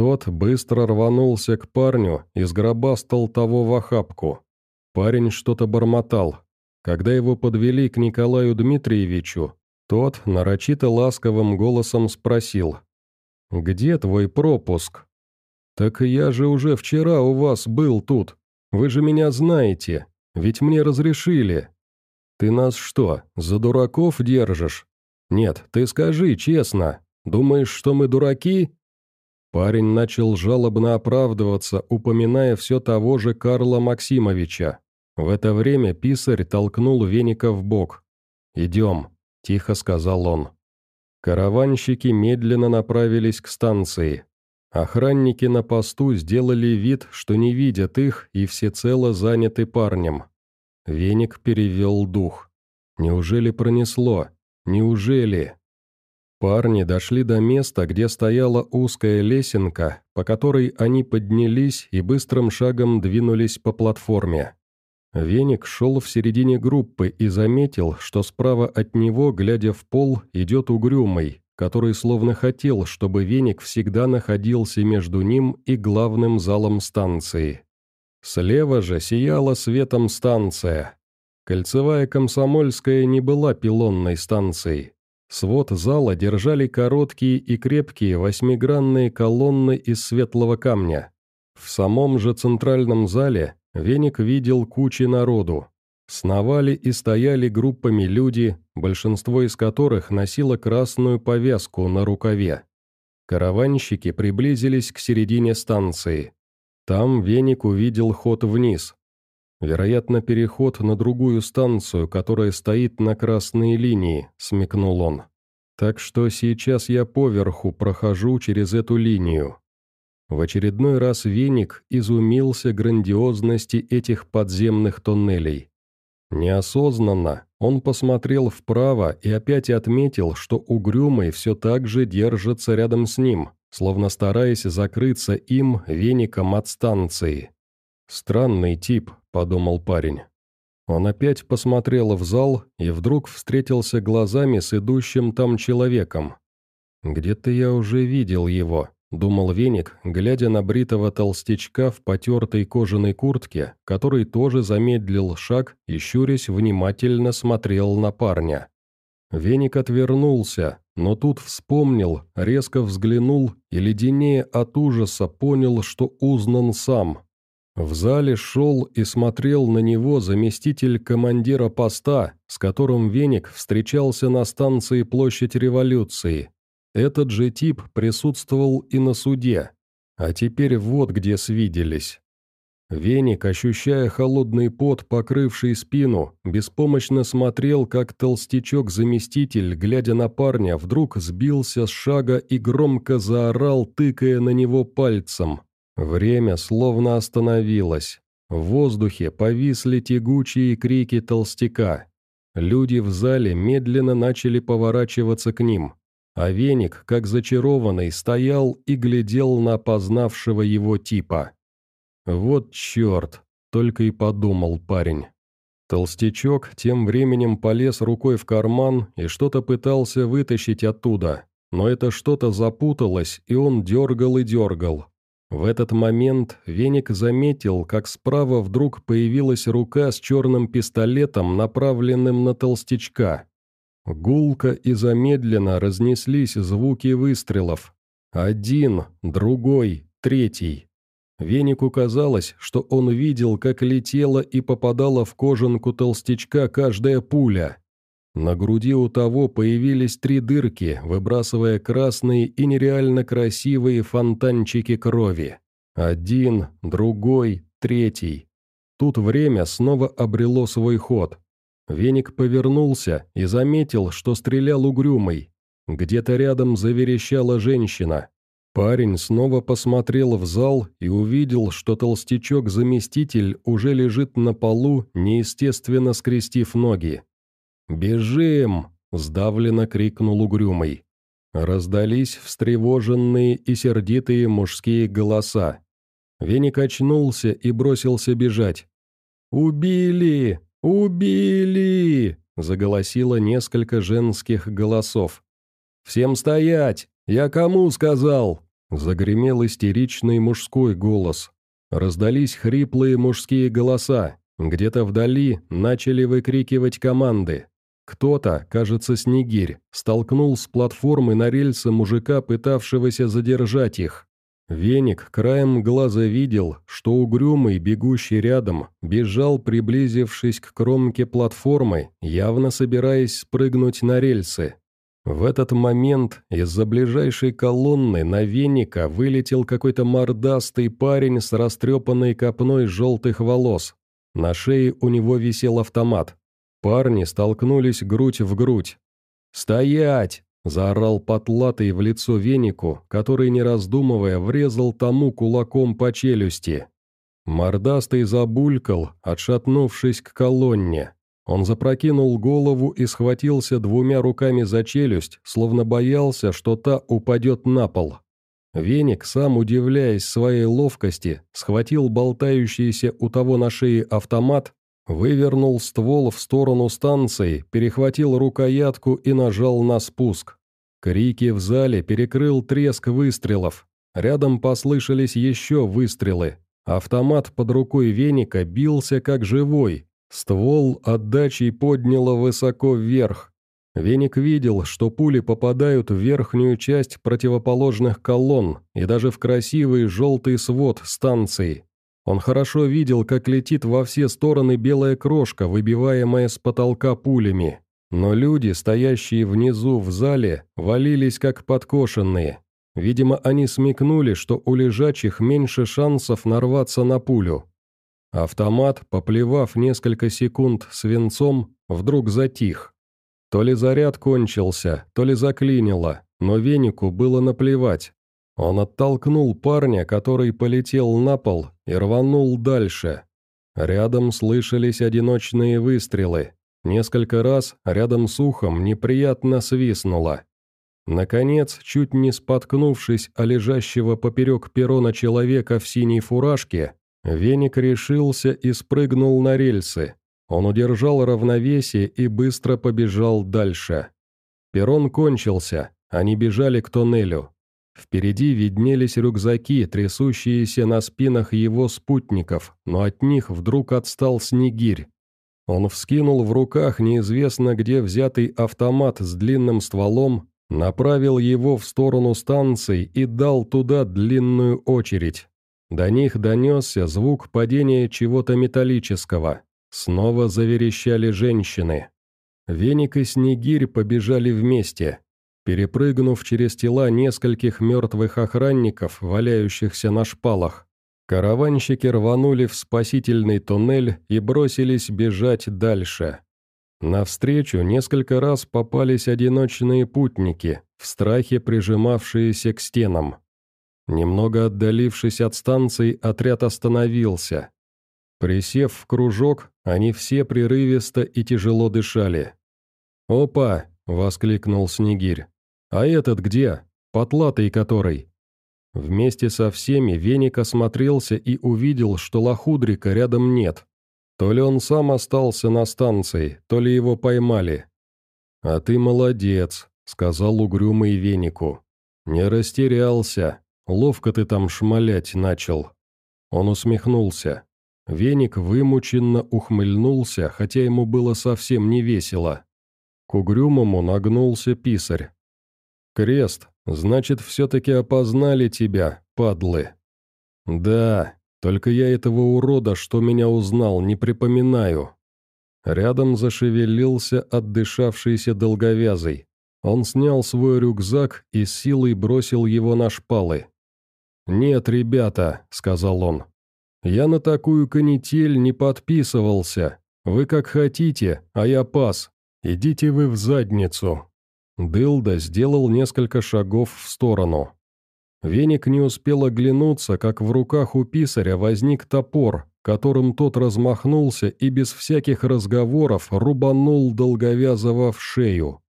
Тот быстро рванулся к парню и сгробастал того в охапку. Парень что-то бормотал. Когда его подвели к Николаю Дмитриевичу, тот нарочито ласковым голосом спросил — «Где твой пропуск?» «Так я же уже вчера у вас был тут. Вы же меня знаете, ведь мне разрешили». «Ты нас что, за дураков держишь?» «Нет, ты скажи честно. Думаешь, что мы дураки?» Парень начал жалобно оправдываться, упоминая все того же Карла Максимовича. В это время писарь толкнул веника в бок. «Идем», — тихо сказал он. Караванщики медленно направились к станции. Охранники на посту сделали вид, что не видят их и всецело заняты парнем. Веник перевел дух. Неужели пронесло? Неужели? Парни дошли до места, где стояла узкая лесенка, по которой они поднялись и быстрым шагом двинулись по платформе. Веник шел в середине группы и заметил, что справа от него, глядя в пол, идет угрюмый, который словно хотел, чтобы веник всегда находился между ним и главным залом станции. Слева же сияла светом станция. Кольцевая Комсомольская не была пилонной станцией. Свод зала держали короткие и крепкие восьмигранные колонны из светлого камня. В самом же центральном зале Веник видел кучи народу. Сновали и стояли группами люди, большинство из которых носило красную повязку на рукаве. Караванщики приблизились к середине станции. Там Веник увидел ход вниз. Вероятно, переход на другую станцию, которая стоит на красной линии, смекнул он. Так что сейчас я поверху прохожу через эту линию. В очередной раз Веник изумился грандиозности этих подземных тоннелей. Неосознанно он посмотрел вправо и опять отметил, что угрюмый все так же держится рядом с ним, словно стараясь закрыться им веником от станции. «Странный тип», — подумал парень. Он опять посмотрел в зал и вдруг встретился глазами с идущим там человеком. «Где-то я уже видел его», — думал Веник, глядя на бритого толстячка в потертой кожаной куртке, который тоже замедлил шаг и, щурясь, внимательно смотрел на парня. Веник отвернулся, но тут вспомнил, резко взглянул и, леденее от ужаса, понял, что узнан сам. В зале шел и смотрел на него заместитель командира поста, с которым Веник встречался на станции Площадь Революции. Этот же тип присутствовал и на суде. А теперь вот где свиделись. Веник, ощущая холодный пот, покрывший спину, беспомощно смотрел, как толстячок-заместитель, глядя на парня, вдруг сбился с шага и громко заорал, тыкая на него пальцем. Время словно остановилось. В воздухе повисли тягучие крики толстяка. Люди в зале медленно начали поворачиваться к ним, а веник, как зачарованный, стоял и глядел на опознавшего его типа. «Вот черт!» — только и подумал парень. Толстячок тем временем полез рукой в карман и что-то пытался вытащить оттуда, но это что-то запуталось, и он дергал и дергал. В этот момент Веник заметил, как справа вдруг появилась рука с черным пистолетом, направленным на толстячка. Гулко и замедленно разнеслись звуки выстрелов. Один, другой, третий. Венику казалось, что он видел, как летела и попадала в кожанку толстячка каждая пуля. На груди у того появились три дырки, выбрасывая красные и нереально красивые фонтанчики крови. Один, другой, третий. Тут время снова обрело свой ход. Веник повернулся и заметил, что стрелял угрюмый. Где-то рядом заверещала женщина. Парень снова посмотрел в зал и увидел, что толстячок-заместитель уже лежит на полу, неестественно скрестив ноги. «Бежим!» – сдавленно крикнул угрюмый. Раздались встревоженные и сердитые мужские голоса. Веник очнулся и бросился бежать. «Убили! Убили!» – заголосило несколько женских голосов. «Всем стоять! «Я кому сказал?» – загремел истеричный мужской голос. Раздались хриплые мужские голоса. Где-то вдали начали выкрикивать команды. Кто-то, кажется, Снегирь, столкнул с платформы на рельсы мужика, пытавшегося задержать их. Веник краем глаза видел, что угрюмый, бегущий рядом, бежал, приблизившись к кромке платформы, явно собираясь спрыгнуть на рельсы. В этот момент из-за ближайшей колонны на веника вылетел какой-то мордастый парень с растрепанной копной желтых волос. На шее у него висел автомат. Парни столкнулись грудь в грудь. «Стоять!» – заорал потлатый в лицо венику, который, не раздумывая, врезал тому кулаком по челюсти. Мордастый забулькал, отшатнувшись к колонне. Он запрокинул голову и схватился двумя руками за челюсть, словно боялся, что та упадет на пол. Веник, сам удивляясь своей ловкости, схватил болтающийся у того на шее автомат, вывернул ствол в сторону станции, перехватил рукоятку и нажал на спуск. Крики в зале перекрыл треск выстрелов. Рядом послышались еще выстрелы. Автомат под рукой веника бился как живой, Ствол отдачей подняло высоко вверх. Веник видел, что пули попадают в верхнюю часть противоположных колонн и даже в красивый желтый свод станции. Он хорошо видел, как летит во все стороны белая крошка, выбиваемая с потолка пулями. Но люди, стоящие внизу в зале, валились как подкошенные. Видимо, они смекнули, что у лежачих меньше шансов нарваться на пулю. Автомат, поплевав несколько секунд свинцом, вдруг затих. То ли заряд кончился, то ли заклинило, но венику было наплевать. Он оттолкнул парня, который полетел на пол, и рванул дальше. Рядом слышались одиночные выстрелы. Несколько раз рядом с ухом неприятно свистнуло. Наконец, чуть не споткнувшись о лежащего поперек перона человека в синей фуражке, Веник решился и спрыгнул на рельсы. Он удержал равновесие и быстро побежал дальше. Перрон кончился, они бежали к тоннелю. Впереди виднелись рюкзаки, трясущиеся на спинах его спутников, но от них вдруг отстал Снегирь. Он вскинул в руках неизвестно где взятый автомат с длинным стволом, направил его в сторону станции и дал туда длинную очередь. До них донесся звук падения чего-то металлического. Снова заверещали женщины. Веник и Снегирь побежали вместе. Перепрыгнув через тела нескольких мертвых охранников, валяющихся на шпалах, караванщики рванули в спасительный туннель и бросились бежать дальше. Навстречу несколько раз попались одиночные путники, в страхе прижимавшиеся к стенам. Немного отдалившись от станции, отряд остановился. Присев в кружок, они все прерывисто и тяжело дышали. «Опа!» — воскликнул Снегирь. «А этот где? Потлатый который?» Вместе со всеми Веник осмотрелся и увидел, что Лохудрика рядом нет. То ли он сам остался на станции, то ли его поймали. «А ты молодец», — сказал угрюмый Венику. «Не растерялся. Ловко ты там шмалять начал». Он усмехнулся. Веник вымученно ухмыльнулся, хотя ему было совсем не весело. К угрюмому нагнулся писарь. «Крест, значит, все-таки опознали тебя, падлы». «Да, только я этого урода, что меня узнал, не припоминаю». Рядом зашевелился отдышавшийся долговязый. Он снял свой рюкзак и силой бросил его на шпалы. «Нет, ребята», — сказал он, — «я на такую канитель не подписывался. Вы как хотите, а я пас. Идите вы в задницу». Дылда сделал несколько шагов в сторону. Веник не успел оглянуться, как в руках у писаря возник топор, которым тот размахнулся и без всяких разговоров рубанул долговязого в шею.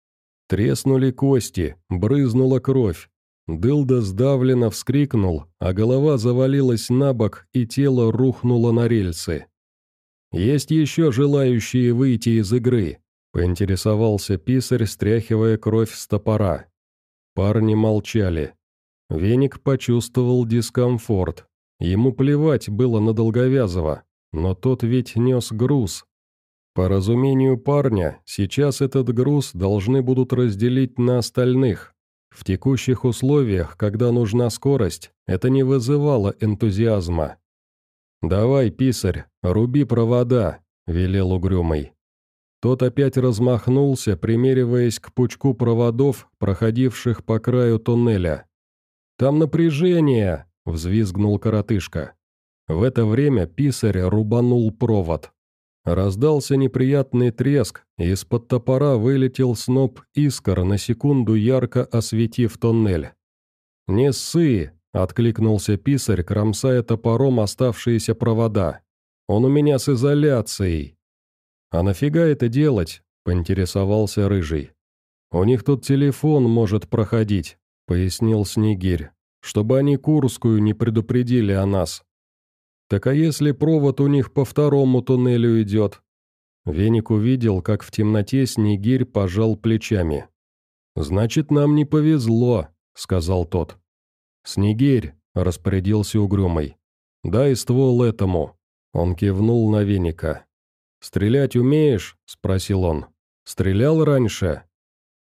Треснули кости, брызнула кровь, Дылда сдавленно вскрикнул, а голова завалилась на бок и тело рухнуло на рельсы. «Есть еще желающие выйти из игры?» — поинтересовался писарь, стряхивая кровь с топора. Парни молчали. Веник почувствовал дискомфорт. Ему плевать было на Долговязова, но тот ведь нес груз. По разумению парня, сейчас этот груз должны будут разделить на остальных, в текущих условиях, когда нужна скорость, это не вызывало энтузиазма. «Давай, писарь, руби провода», — велел угрюмый. Тот опять размахнулся, примериваясь к пучку проводов, проходивших по краю туннеля. «Там напряжение!» — взвизгнул коротышка. В это время писарь рубанул провод. Раздался неприятный треск, и из-под топора вылетел сноп искр, на секунду ярко осветив тоннель. «Не ссы!» — откликнулся писарь, кромсая топором оставшиеся провода. «Он у меня с изоляцией». «А нафига это делать?» — поинтересовался Рыжий. «У них тут телефон может проходить», — пояснил Снегирь, «чтобы они Курскую не предупредили о нас». «Так а если провод у них по второму туннелю идет?» Веник увидел, как в темноте Снегирь пожал плечами. «Значит, нам не повезло», — сказал тот. «Снегирь», — распорядился угрюмый, — «дай ствол этому». Он кивнул на веника. «Стрелять умеешь?» — спросил он. «Стрелял раньше?»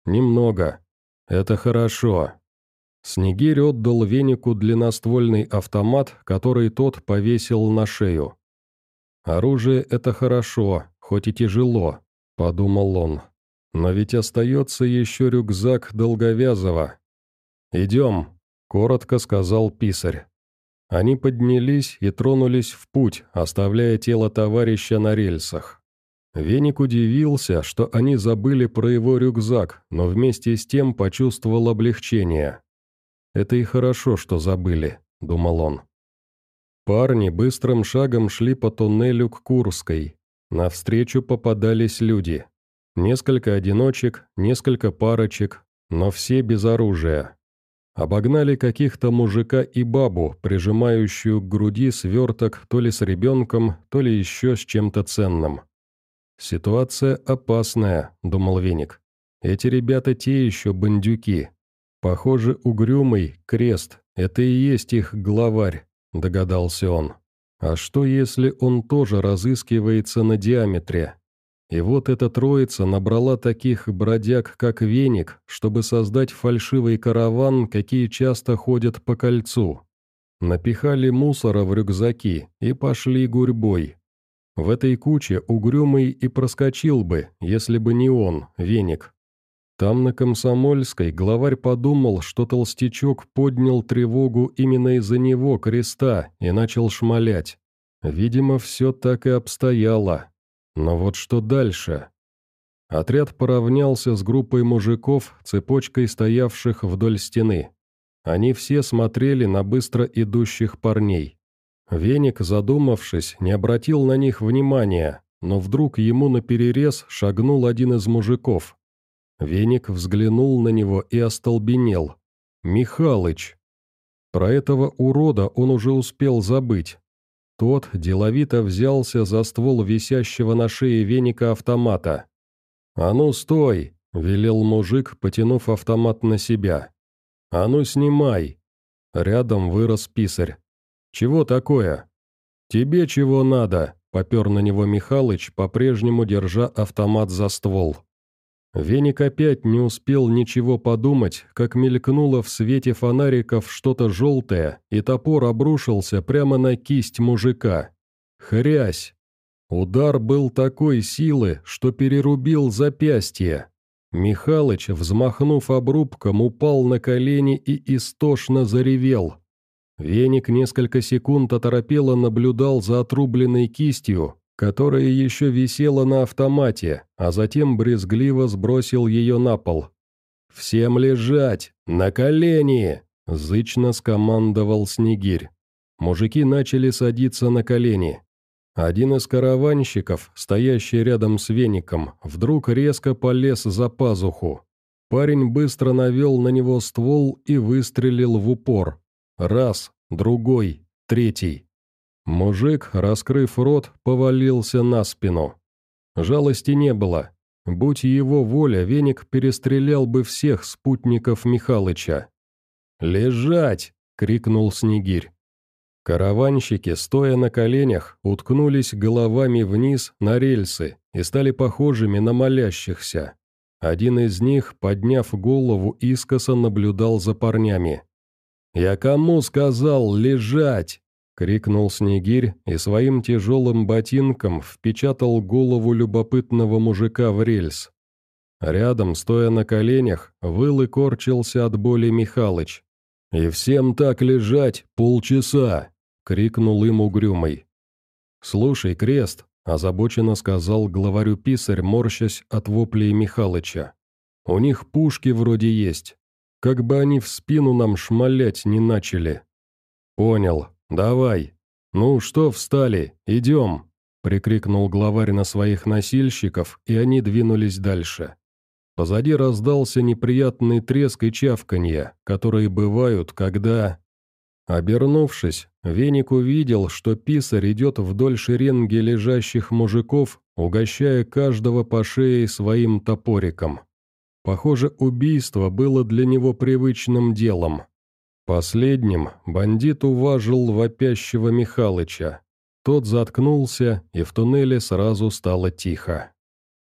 «Немного. Это хорошо. Снегирь отдал венику длинноствольный автомат, который тот повесил на шею. «Оружие — это хорошо, хоть и тяжело», — подумал он. «Но ведь остается еще рюкзак Долговязова. Идем». коротко сказал писарь. Они поднялись и тронулись в путь, оставляя тело товарища на рельсах. Веник удивился, что они забыли про его рюкзак, но вместе с тем почувствовал облегчение. «Это и хорошо, что забыли», — думал он. Парни быстрым шагом шли по туннелю к Курской. Навстречу попадались люди. Несколько одиночек, несколько парочек, но все без оружия. Обогнали каких-то мужика и бабу, прижимающую к груди сверток то ли с ребенком, то ли еще с чем-то ценным. «Ситуация опасная», — думал Веник. «Эти ребята те еще бандюки. Похоже, угрюмый, крест, это и есть их главарь», — догадался он. «А что, если он тоже разыскивается на диаметре?» И вот эта троица набрала таких бродяг, как веник, чтобы создать фальшивый караван, какие часто ходят по кольцу. Напихали мусора в рюкзаки и пошли гурьбой. В этой куче угрюмый и проскочил бы, если бы не он, веник. Там, на Комсомольской, главарь подумал, что толстячок поднял тревогу именно из-за него, креста, и начал шмалять. Видимо, все так и обстояло. Но вот что дальше? Отряд поравнялся с группой мужиков, цепочкой стоявших вдоль стены. Они все смотрели на быстро идущих парней. Веник, задумавшись, не обратил на них внимания, но вдруг ему наперерез шагнул один из мужиков. Веник взглянул на него и остолбенел. «Михалыч!» Про этого урода он уже успел забыть, тот деловито взялся за ствол висящего на шее веника автомата. «А ну, стой!» — велел мужик, потянув автомат на себя. «А ну, снимай!» Рядом вырос писарь. «Чего такое?» «Тебе чего надо?» — попер на него Михалыч, по-прежнему держа автомат за ствол. Веник опять не успел ничего подумать, как мелькнуло в свете фонариков что-то желтое, и топор обрушился прямо на кисть мужика. Хрясь! Удар был такой силы, что перерубил запястье. Михалыч, взмахнув обрубком, упал на колени и истошно заревел. Веник несколько секунд оторопело наблюдал за отрубленной кистью, которая еще висела на автомате, а затем брезгливо сбросил ее на пол. «Всем лежать! На колени!» – зычно скомандовал Снегирь. Мужики начали садиться на колени. Один из караванщиков, стоящий рядом с веником, вдруг резко полез за пазуху. Парень быстро навел на него ствол и выстрелил в упор. Раз, другой, третий. Мужик, раскрыв рот, повалился на спину. Жалости не было. Будь его воля, веник перестрелял бы всех спутников Михалыча. «Лежать!» — крикнул Снегирь. Караванщики, стоя на коленях, уткнулись головами вниз на рельсы и стали похожими на молящихся. Один из них, подняв голову, искоса наблюдал за парнями. «Я кому сказал лежать?» Крикнул Снегирь и своим тяжелым ботинком впечатал голову любопытного мужика в рельс. Рядом, стоя на коленях, выл и корчился от боли Михалыч. «И всем так лежать полчаса!» — крикнул им угрюмый. «Слушай, Крест», — озабоченно сказал главарю писарь, морщась от воплей Михалыча. «У них пушки вроде есть. Как бы они в спину нам шмалять не начали». «Понял», «Давай! Ну что встали? Идем!» — прикрикнул главарь на своих носильщиков, и они двинулись дальше. Позади раздался неприятный треск и чавканье, которые бывают, когда... Обернувшись, Веник увидел, что писарь идет вдоль шеренги лежащих мужиков, угощая каждого по шее своим топориком. Похоже, убийство было для него привычным делом. Последним бандит уважил вопящего Михалыча. Тот заткнулся, и в туннеле сразу стало тихо.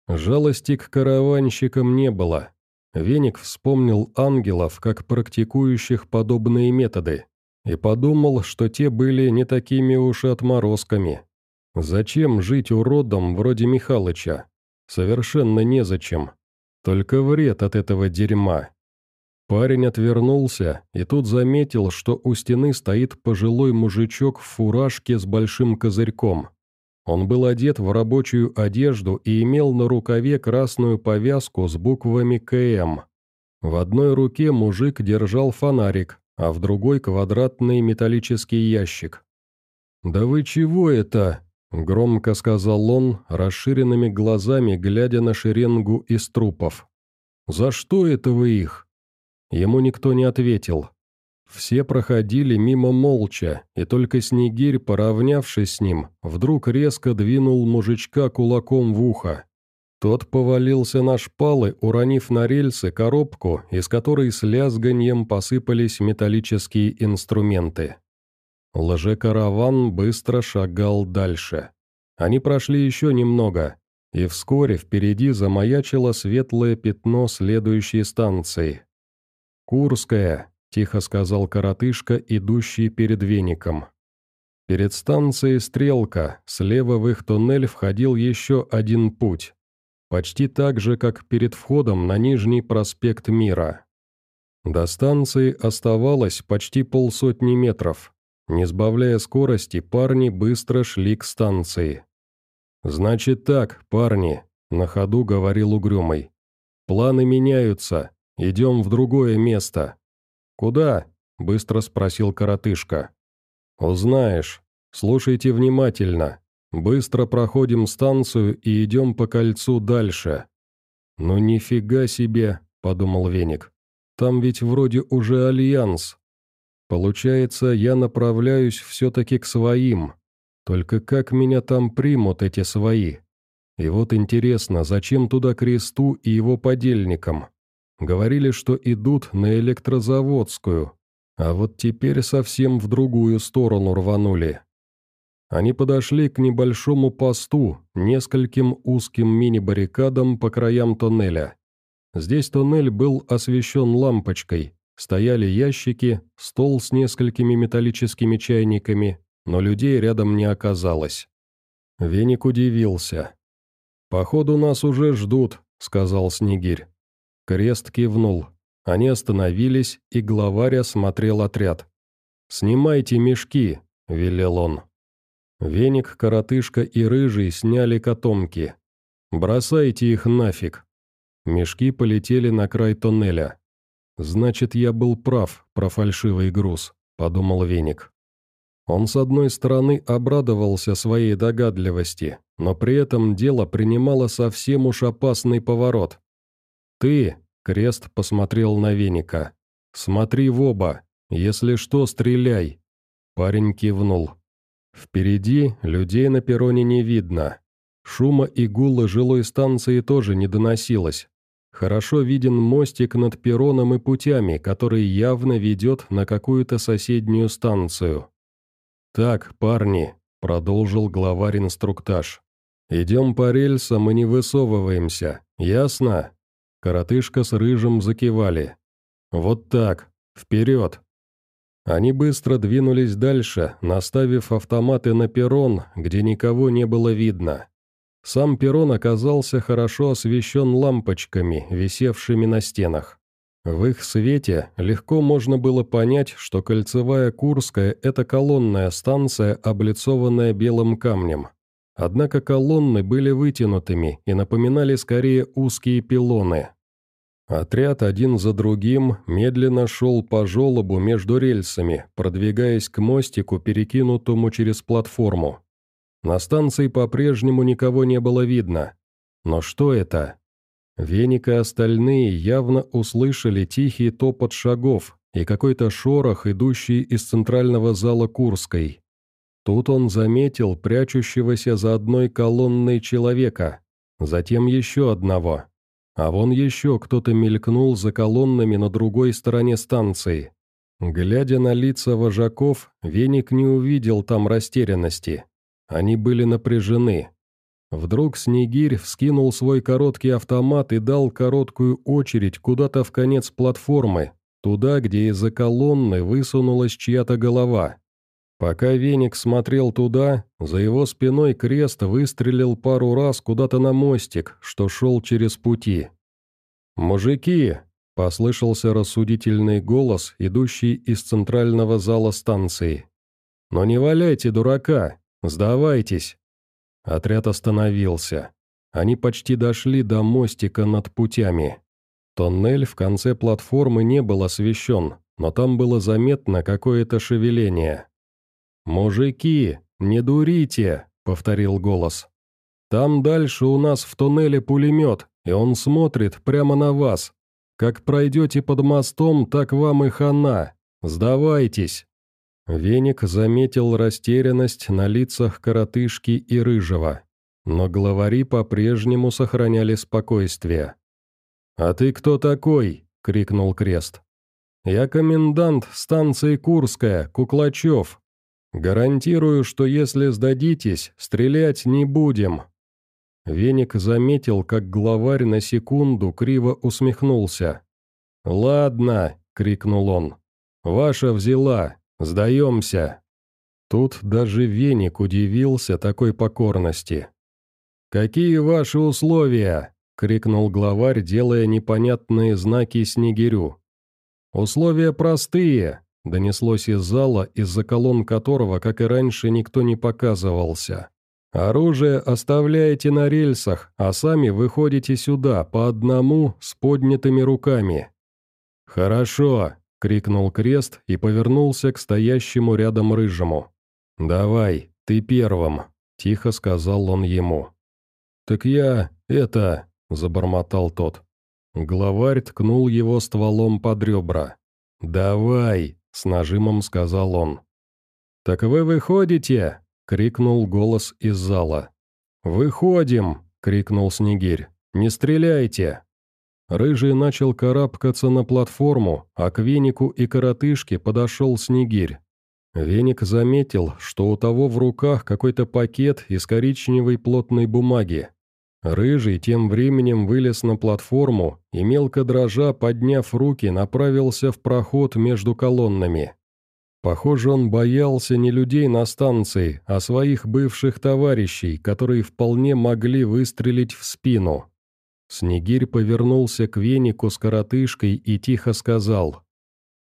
Жалости к караванщикам не было. Веник вспомнил ангелов как практикующих подобные методы и подумал, что те были не такими уж и отморозками. Зачем жить уродом вроде Михалыча? Совершенно незачем. Только вред от этого дерьма. Парень отвернулся и тут заметил, что у стены стоит пожилой мужичок в фуражке с большим козырьком. Он был одет в рабочую одежду и имел на рукаве красную повязку с буквами КМ. В одной руке мужик держал фонарик, а в другой квадратный металлический ящик. «Да вы чего это?» — громко сказал он, расширенными глазами глядя на шеренгу из трупов. «За что это вы их?» Ему никто не ответил. Все проходили мимо молча, и только Снегирь, поравнявшись с ним, вдруг резко двинул мужичка кулаком в ухо. Тот повалился на шпалы, уронив на рельсы коробку, из которой с лязганьем посыпались металлические инструменты. Лжекараван быстро шагал дальше. Они прошли еще немного, и вскоре впереди замаячило светлое пятно следующей станции. «Курская», — тихо сказал коротышка, идущий перед веником. Перед станцией «Стрелка» слева в их туннель входил еще один путь. Почти так же, как перед входом на Нижний проспект Мира. До станции оставалось почти полсотни метров. Не сбавляя скорости, парни быстро шли к станции. «Значит так, парни», — на ходу говорил Угрюмый. «Планы меняются. Идем в другое место». «Куда?» — быстро спросил коротышка. «Узнаешь. Слушайте внимательно. Быстро проходим станцию и идем по кольцу дальше». «Ну нифига себе», — подумал Веник. «Там ведь вроде уже альянс. Получается, я направляюсь все-таки к своим. Только как меня там примут эти свои? И вот интересно, зачем туда кресту и его подельникам? Говорили, что идут на электрозаводскую, а вот теперь совсем в другую сторону рванули. Они подошли к небольшому посту, нескольким узким мини-баррикадам по краям тоннеля. Здесь тоннель был освещен лампочкой, стояли ящики, стол с несколькими металлическими чайниками, но людей рядом не оказалось. Веник удивился. «Походу, нас уже ждут», — сказал Снегирь. Крест кивнул. Они остановились, и главарь осмотрел отряд. «Снимайте мешки», — велел он. Веник, коротышка и рыжий сняли котомки. «Бросайте их нафиг». Мешки полетели на край тоннеля. «Значит, я был прав про фальшивый груз», — подумал Веник. Он, с одной стороны, обрадовался своей догадливости, но при этом дело принимало совсем уж опасный поворот. «Ты», — Крест посмотрел на Веника, — «смотри в оба, если что, стреляй». Парень кивнул. Впереди людей на перроне не видно. Шума и гула жилой станции тоже не доносилось. Хорошо виден мостик над перроном и путями, который явно ведет на какую-то соседнюю станцию. «Так, парни», — продолжил главарь инструктаж. «Идем по рельсам и не высовываемся, ясно?» Коротышка с Рыжим закивали. «Вот так, вперед!» Они быстро двинулись дальше, наставив автоматы на перрон, где никого не было видно. Сам перрон оказался хорошо освещен лампочками, висевшими на стенах. В их свете легко можно было понять, что кольцевая Курская – это колонная станция, облицованная белым камнем. Однако колонны были вытянутыми и напоминали скорее узкие пилоны. Отряд один за другим медленно шел по желобу между рельсами, продвигаясь к мостику, перекинутому через платформу. На станции по-прежнему никого не было видно. Но что это? Веник и остальные явно услышали тихий топот шагов и какой-то шорох, идущий из центрального зала Курской. Тут он заметил прячущегося за одной колонной человека, затем еще одного. А вон еще кто-то мелькнул за колоннами на другой стороне станции. Глядя на лица вожаков, Веник не увидел там растерянности. Они были напряжены. Вдруг Снегирь вскинул свой короткий автомат и дал короткую очередь куда-то в конец платформы, туда, где из-за колонны высунулась чья-то голова. Пока Веник смотрел туда, за его спиной крест выстрелил пару раз куда-то на мостик, что шел через пути. «Мужики!» Послышался рассудительный голос, идущий из центрального зала станции. «Но не валяйте дурака! Сдавайтесь!» Отряд остановился. Они почти дошли до мостика над путями. Тоннель в конце платформы не был освещен, но там было заметно какое-то шевеление. «Мужики, не дурите!» — повторил голос. «Там дальше у нас в туннеле пулемет, и он смотрит прямо на вас. Как пройдете под мостом, так вам и хана. Сдавайтесь!» Веник заметил растерянность на лицах коротышки и рыжего, но главари по-прежнему сохраняли спокойствие. «А ты кто такой?» — крикнул Крест. «Я комендант станции Курская, Куклачев. Гарантирую, что если сдадитесь, стрелять не будем». Веник заметил, как главарь на секунду криво усмехнулся. «Ладно», — крикнул он, — «ваша взяла, сдаемся». Тут даже Веник удивился такой покорности. «Какие ваши условия?» — крикнул главарь, делая непонятные знаки Снегирю. «Условия простые», — донеслось из зала, из-за колонн которого, как и раньше, никто не показывался. Оружие оставляете на рельсах, а сами выходите сюда, по одному, с поднятыми руками». «Хорошо», — крикнул Крест и повернулся к стоящему рядом Рыжему. «Давай, ты первым», — тихо сказал он ему. «Так я... это...» — забормотал тот. Главарь ткнул его стволом под ребра. «Давай», — с нажимом сказал он. «Так вы выходите?» — крикнул голос из зала. «Выходим!» — крикнул Снегирь. «Не стреляйте!» Рыжий начал карабкаться на платформу, а к венику и коротышке подошел Снегирь. Веник заметил, что у того в руках какой-то пакет из коричневой плотной бумаги. Рыжий тем временем вылез на платформу и, мелко дрожа, подняв руки, направился в проход между колоннами. Похоже, он боялся не людей на станции, а своих бывших товарищей, которые вполне могли выстрелить в спину. Снегирь повернулся к венику с коротышкой и тихо сказал.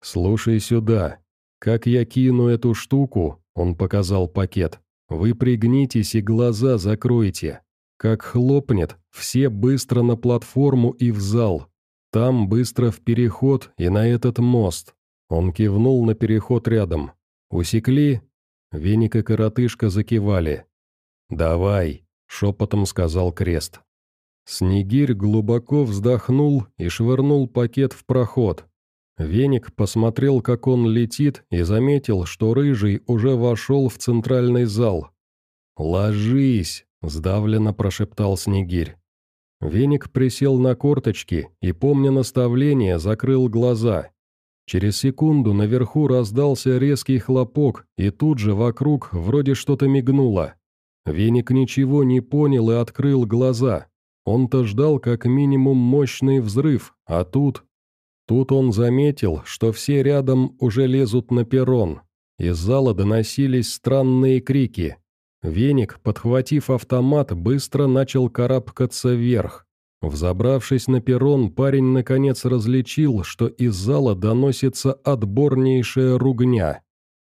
«Слушай сюда. Как я кину эту штуку, — он показал пакет, — вы пригнитесь и глаза закройте. Как хлопнет, все быстро на платформу и в зал. Там быстро в переход и на этот мост. Он кивнул на переход рядом. «Усекли?» Веник и коротышка закивали. «Давай», — шепотом сказал Крест. Снегирь глубоко вздохнул и швырнул пакет в проход. Веник посмотрел, как он летит, и заметил, что Рыжий уже вошел в центральный зал. «Ложись!» — сдавленно прошептал Снегирь. Веник присел на корточки и, помня наставление, закрыл глаза. Через секунду наверху раздался резкий хлопок, и тут же вокруг вроде что-то мигнуло. Веник ничего не понял и открыл глаза. Он-то ждал как минимум мощный взрыв, а тут... Тут он заметил, что все рядом уже лезут на перрон. Из зала доносились странные крики. Веник, подхватив автомат, быстро начал карабкаться вверх. Взобравшись на перрон, парень наконец различил, что из зала доносится отборнейшая ругня.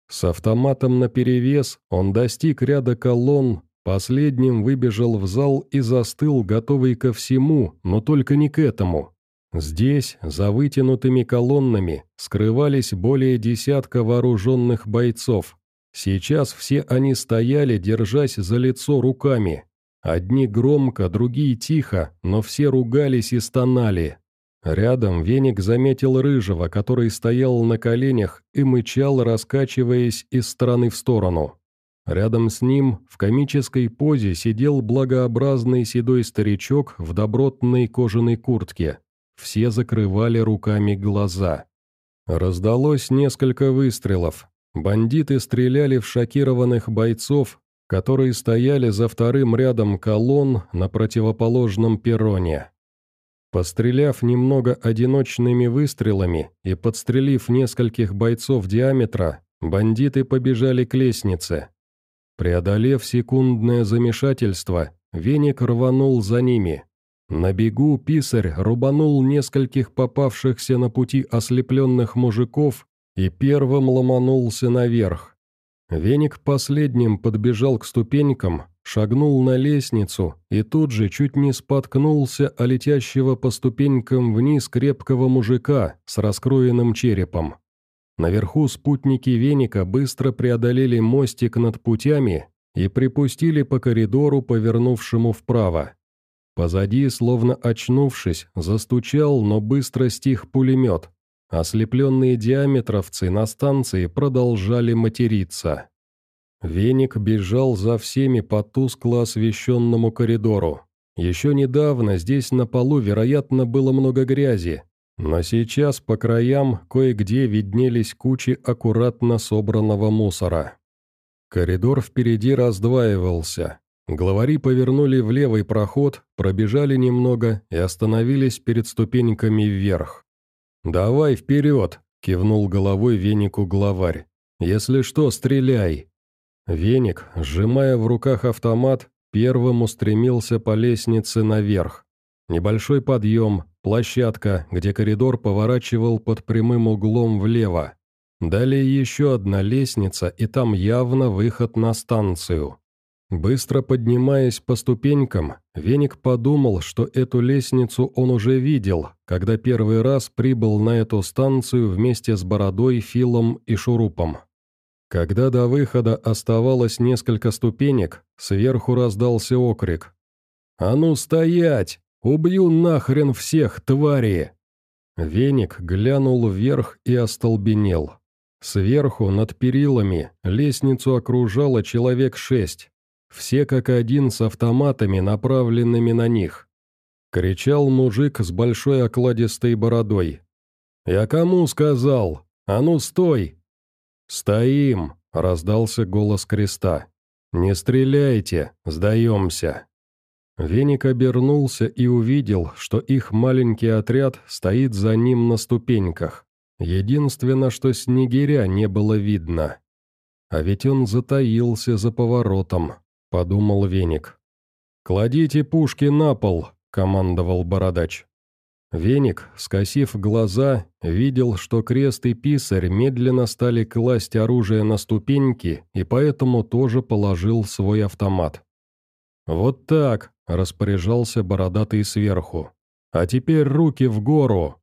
С автоматом наперевес он достиг ряда колонн, последним выбежал в зал и застыл, готовый ко всему, но только не к этому. Здесь, за вытянутыми колоннами, скрывались более десятка вооруженных бойцов. Сейчас все они стояли, держась за лицо руками. Одни громко, другие тихо, но все ругались и стонали. Рядом веник заметил рыжего, который стоял на коленях и мычал, раскачиваясь из стороны в сторону. Рядом с ним в комической позе сидел благообразный седой старичок в добротной кожаной куртке. Все закрывали руками глаза. Раздалось несколько выстрелов. Бандиты стреляли в шокированных бойцов, которые стояли за вторым рядом колонн на противоположном перроне. Постреляв немного одиночными выстрелами и подстрелив нескольких бойцов диаметра, бандиты побежали к лестнице. Преодолев секундное замешательство, веник рванул за ними. На бегу писарь рубанул нескольких попавшихся на пути ослепленных мужиков и первым ломанулся наверх. Веник последним подбежал к ступенькам, шагнул на лестницу и тут же чуть не споткнулся о летящего по ступенькам вниз крепкого мужика с раскроенным черепом. Наверху спутники веника быстро преодолели мостик над путями и припустили по коридору, повернувшему вправо. Позади, словно очнувшись, застучал, но быстро стих пулемет. Ослепленные диаметровцы на станции продолжали материться. Веник бежал за всеми по тускло освещенному коридору. Еще недавно здесь на полу, вероятно, было много грязи, но сейчас по краям кое-где виднелись кучи аккуратно собранного мусора. Коридор впереди раздваивался. Главари повернули в левый проход, пробежали немного и остановились перед ступеньками вверх. «Давай вперед!» — кивнул головой венику главарь. «Если что, стреляй!» Веник, сжимая в руках автомат, первым устремился по лестнице наверх. Небольшой подъем, площадка, где коридор поворачивал под прямым углом влево. Далее еще одна лестница, и там явно выход на станцию. Быстро поднимаясь по ступенькам, Веник подумал, что эту лестницу он уже видел, когда первый раз прибыл на эту станцию вместе с Бородой, Филом и Шурупом. Когда до выхода оставалось несколько ступенек, сверху раздался окрик. «А ну стоять! Убью нахрен всех, твари!» Веник глянул вверх и остолбенел. Сверху, над перилами, лестницу окружало человек шесть. Все как один с автоматами, направленными на них. Кричал мужик с большой окладистой бородой. «Я кому сказал? А ну стой! «Стоим!» — раздался голос креста. «Не стреляйте! Сдаемся!» Веник обернулся и увидел, что их маленький отряд стоит за ним на ступеньках. Единственное, что снегиря не было видно. А ведь он затаился за поворотом, подумал Веник. «Кладите пушки на пол», — командовал Бородач. Веник, скосив глаза, видел, что крест и писарь медленно стали класть оружие на ступеньки, и поэтому тоже положил свой автомат. «Вот так», — распоряжался бородатый сверху. «А теперь руки в гору».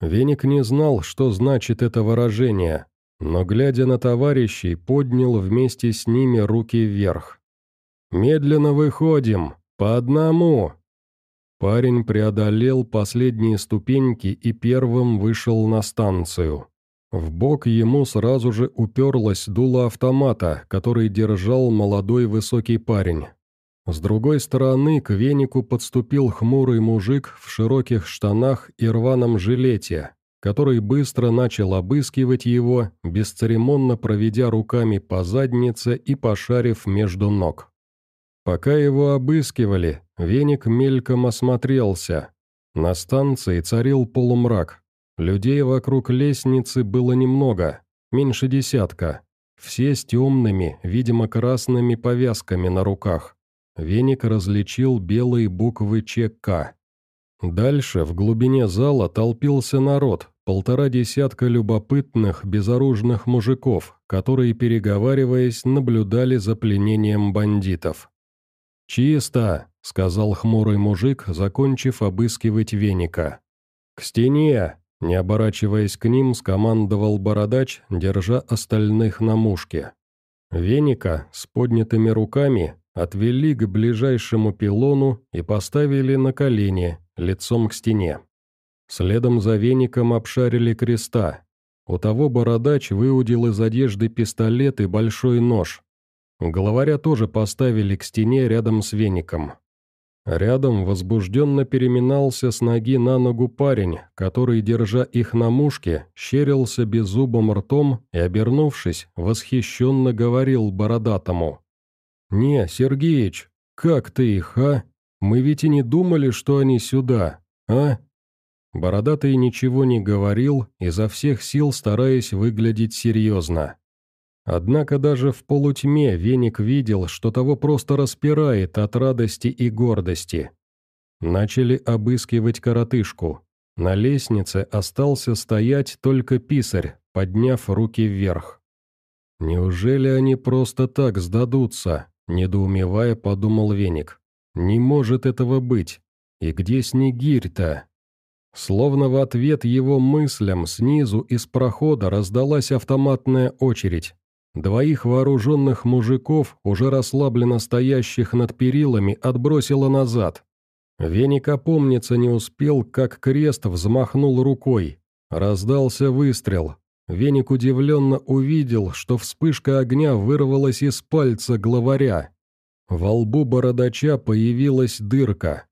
Веник не знал, что значит это выражение, но, глядя на товарищей, поднял вместе с ними руки вверх. «Медленно выходим, по одному», Парень преодолел последние ступеньки и первым вышел на станцию. В бок ему сразу же уперлась дуло автомата, который держал молодой высокий парень. С другой стороны к венику подступил хмурый мужик в широких штанах и рваном жилете, который быстро начал обыскивать его, бесцеремонно проведя руками по заднице и пошарив между ног. Пока его обыскивали, веник мельком осмотрелся. На станции царил полумрак. Людей вокруг лестницы было немного, меньше десятка. Все с темными, видимо, красными повязками на руках. Веник различил белые буквы ЧК. Дальше, в глубине зала, толпился народ, полтора десятка любопытных, безоружных мужиков, которые, переговариваясь, наблюдали за пленением бандитов. «Чисто», — сказал хмурый мужик, закончив обыскивать веника. «К стене!» — не оборачиваясь к ним, скомандовал бородач, держа остальных на мушке. Веника с поднятыми руками отвели к ближайшему пилону и поставили на колени, лицом к стене. Следом за веником обшарили креста. У того бородач выудил из одежды пистолет и большой нож, Главаря тоже поставили к стене рядом с веником. Рядом возбужденно переминался с ноги на ногу парень, который, держа их на мушке, щерился беззубым ртом и, обернувшись, восхищенно говорил бородатому. «Не, Сергеич, как ты их, а? Мы ведь и не думали, что они сюда, а?» Бородатый ничего не говорил, изо всех сил стараясь выглядеть серьезно. Однако даже в полутьме Веник видел, что того просто распирает от радости и гордости. Начали обыскивать коротышку. На лестнице остался стоять только писарь, подняв руки вверх. «Неужели они просто так сдадутся?» – недоумевая подумал Веник. «Не может этого быть. И где Снегирь-то?» Словно в ответ его мыслям снизу из прохода раздалась автоматная очередь. Двоих вооруженных мужиков, уже расслабленно стоящих над перилами, отбросило назад. Веник опомниться не успел, как крест взмахнул рукой. Раздался выстрел. Веник удивленно увидел, что вспышка огня вырвалась из пальца главаря. Во лбу бородача появилась дырка.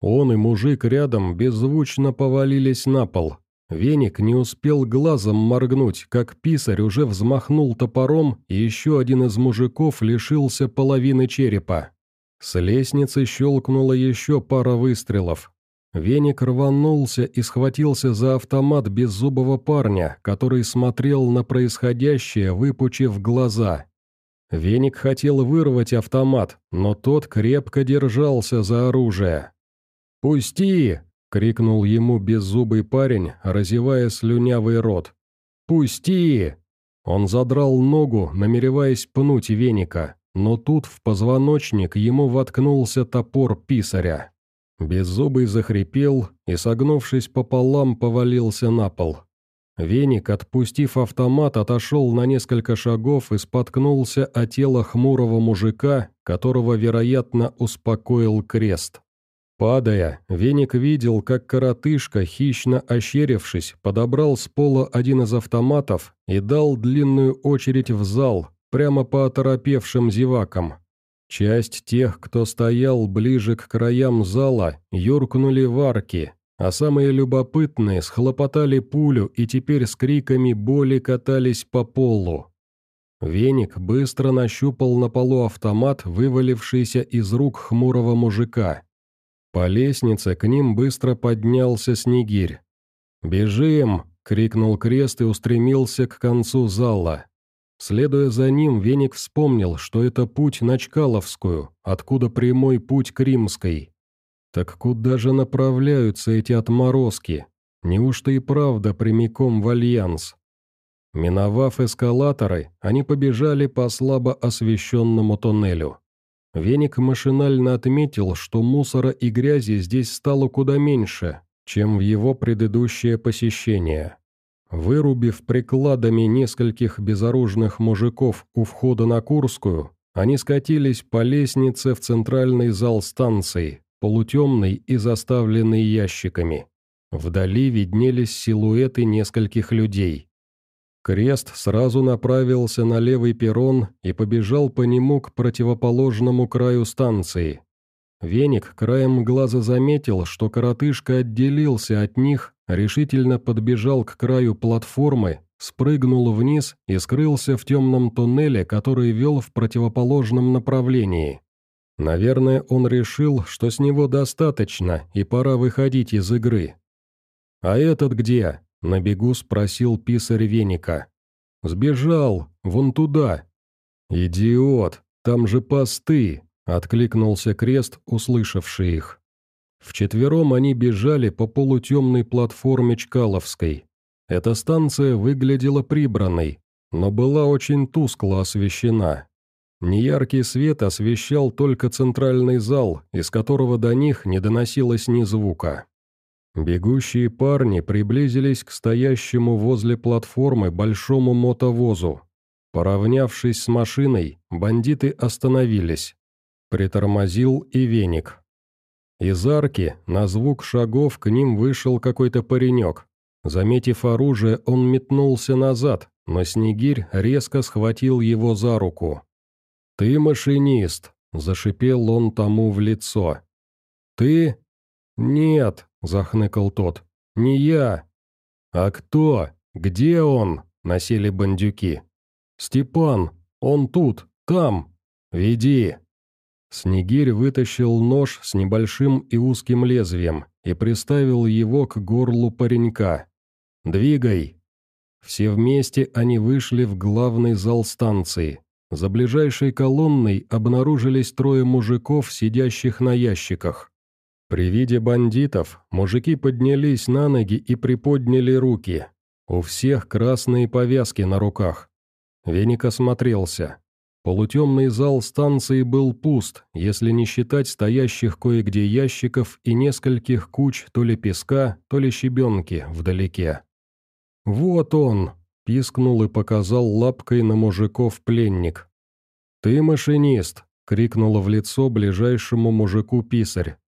Он и мужик рядом беззвучно повалились на пол. Веник не успел глазом моргнуть, как писарь уже взмахнул топором, и еще один из мужиков лишился половины черепа. С лестницы щелкнула еще пара выстрелов. Веник рванулся и схватился за автомат беззубого парня, который смотрел на происходящее, выпучив глаза. Веник хотел вырвать автомат, но тот крепко держался за оружие. «Пусти!» — крикнул ему беззубый парень, разевая слюнявый рот. «Пусти!» Он задрал ногу, намереваясь пнуть веника, но тут в позвоночник ему воткнулся топор писаря. Беззубый захрипел и, согнувшись пополам, повалился на пол. Веник, отпустив автомат, отошел на несколько шагов и споткнулся о тело хмурого мужика, которого, вероятно, успокоил крест. Падая, Веник видел, как коротышка, хищно ощерившись, подобрал с пола один из автоматов и дал длинную очередь в зал, прямо по оторопевшим зевакам. Часть тех, кто стоял ближе к краям зала, юркнули в арки, а самые любопытные схлопотали пулю и теперь с криками боли катались по полу. Веник быстро нащупал на полу автомат, вывалившийся из рук хмурого мужика. По лестнице к ним быстро поднялся Снегирь. «Бежим!» — крикнул крест и устремился к концу зала. Следуя за ним, Веник вспомнил, что это путь на Чкаловскую, откуда прямой путь к Римской. Так куда же направляются эти отморозки? Неужто и правда прямиком в Альянс? Миновав эскалаторы, они побежали по слабо освещенному тоннелю. Веник машинально отметил, что мусора и грязи здесь стало куда меньше, чем в его предыдущее посещение. Вырубив прикладами нескольких безоружных мужиков у входа на Курскую, они скатились по лестнице в центральный зал станции, полутемный и заставленный ящиками. Вдали виднелись силуэты нескольких людей. Крест сразу направился на левый перрон и побежал по нему к противоположному краю станции. Веник краем глаза заметил, что коротышка отделился от них, решительно подбежал к краю платформы, спрыгнул вниз и скрылся в темном туннеле, который вел в противоположном направлении. Наверное, он решил, что с него достаточно и пора выходить из игры. «А этот где?» На бегу спросил писарь веника. «Сбежал, вон туда». «Идиот, там же посты», — откликнулся крест, услышавший их. Вчетвером они бежали по полутемной платформе Чкаловской. Эта станция выглядела прибранной, но была очень тускло освещена. Неяркий свет освещал только центральный зал, из которого до них не доносилось ни звука. Бегущие парни приблизились к стоящему возле платформы большому мотовозу. Поравнявшись с машиной, бандиты остановились. Притормозил и веник. Из арки на звук шагов к ним вышел какой-то паренек. Заметив оружие, он метнулся назад, но Снегирь резко схватил его за руку. «Ты машинист», — зашипел он тому в лицо. «Ты?» «Нет», захныкал тот. «Не я!» «А кто? Где он?» — носили бандюки. «Степан! Он тут! Там! Веди!» Снегирь вытащил нож с небольшим и узким лезвием и приставил его к горлу паренька. «Двигай!» Все вместе они вышли в главный зал станции. За ближайшей колонной обнаружились трое мужиков, сидящих на ящиках. При виде бандитов мужики поднялись на ноги и приподняли руки. У всех красные повязки на руках. Веник осмотрелся. Полутемный зал станции был пуст, если не считать стоящих кое-где ящиков и нескольких куч то ли песка, то ли щебенки вдалеке. «Вот он!» — пискнул и показал лапкой на мужиков пленник. «Ты машинист!» — крикнула в лицо ближайшему мужику писарь.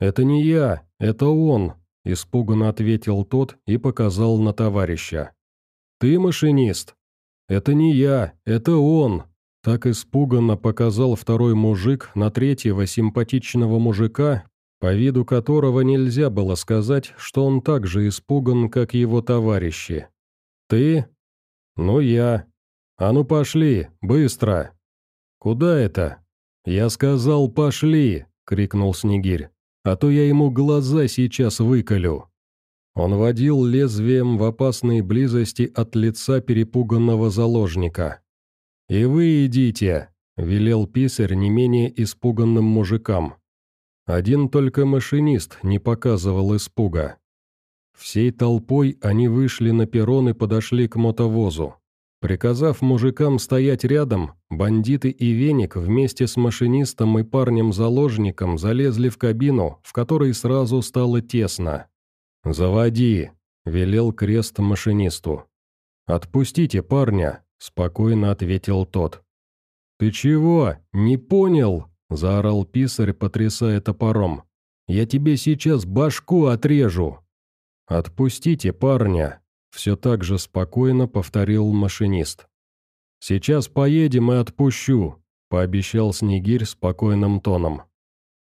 «Это не я, это он!» — испуганно ответил тот и показал на товарища. «Ты машинист?» «Это не я, это он!» Так испуганно показал второй мужик на третьего симпатичного мужика, по виду которого нельзя было сказать, что он так же испуган, как его товарищи. «Ты?» «Ну я. А ну пошли, быстро!» «Куда это?» «Я сказал, пошли!» — крикнул Снегирь. «А то я ему глаза сейчас выколю!» Он водил лезвием в опасной близости от лица перепуганного заложника. «И вы идите», — велел писарь не менее испуганным мужикам. Один только машинист не показывал испуга. Всей толпой они вышли на перрон и подошли к мотовозу. Приказав мужикам стоять рядом, бандиты и веник вместе с машинистом и парнем-заложником залезли в кабину, в которой сразу стало тесно. «Заводи», — велел крест машинисту. «Отпустите парня», Спокойно ответил тот. «Ты чего? Не понял?» – заорал писарь, потрясая топором. «Я тебе сейчас башку отрежу!» «Отпустите парня!» – все так же спокойно повторил машинист. «Сейчас поедем и отпущу», – пообещал Снегирь спокойным тоном.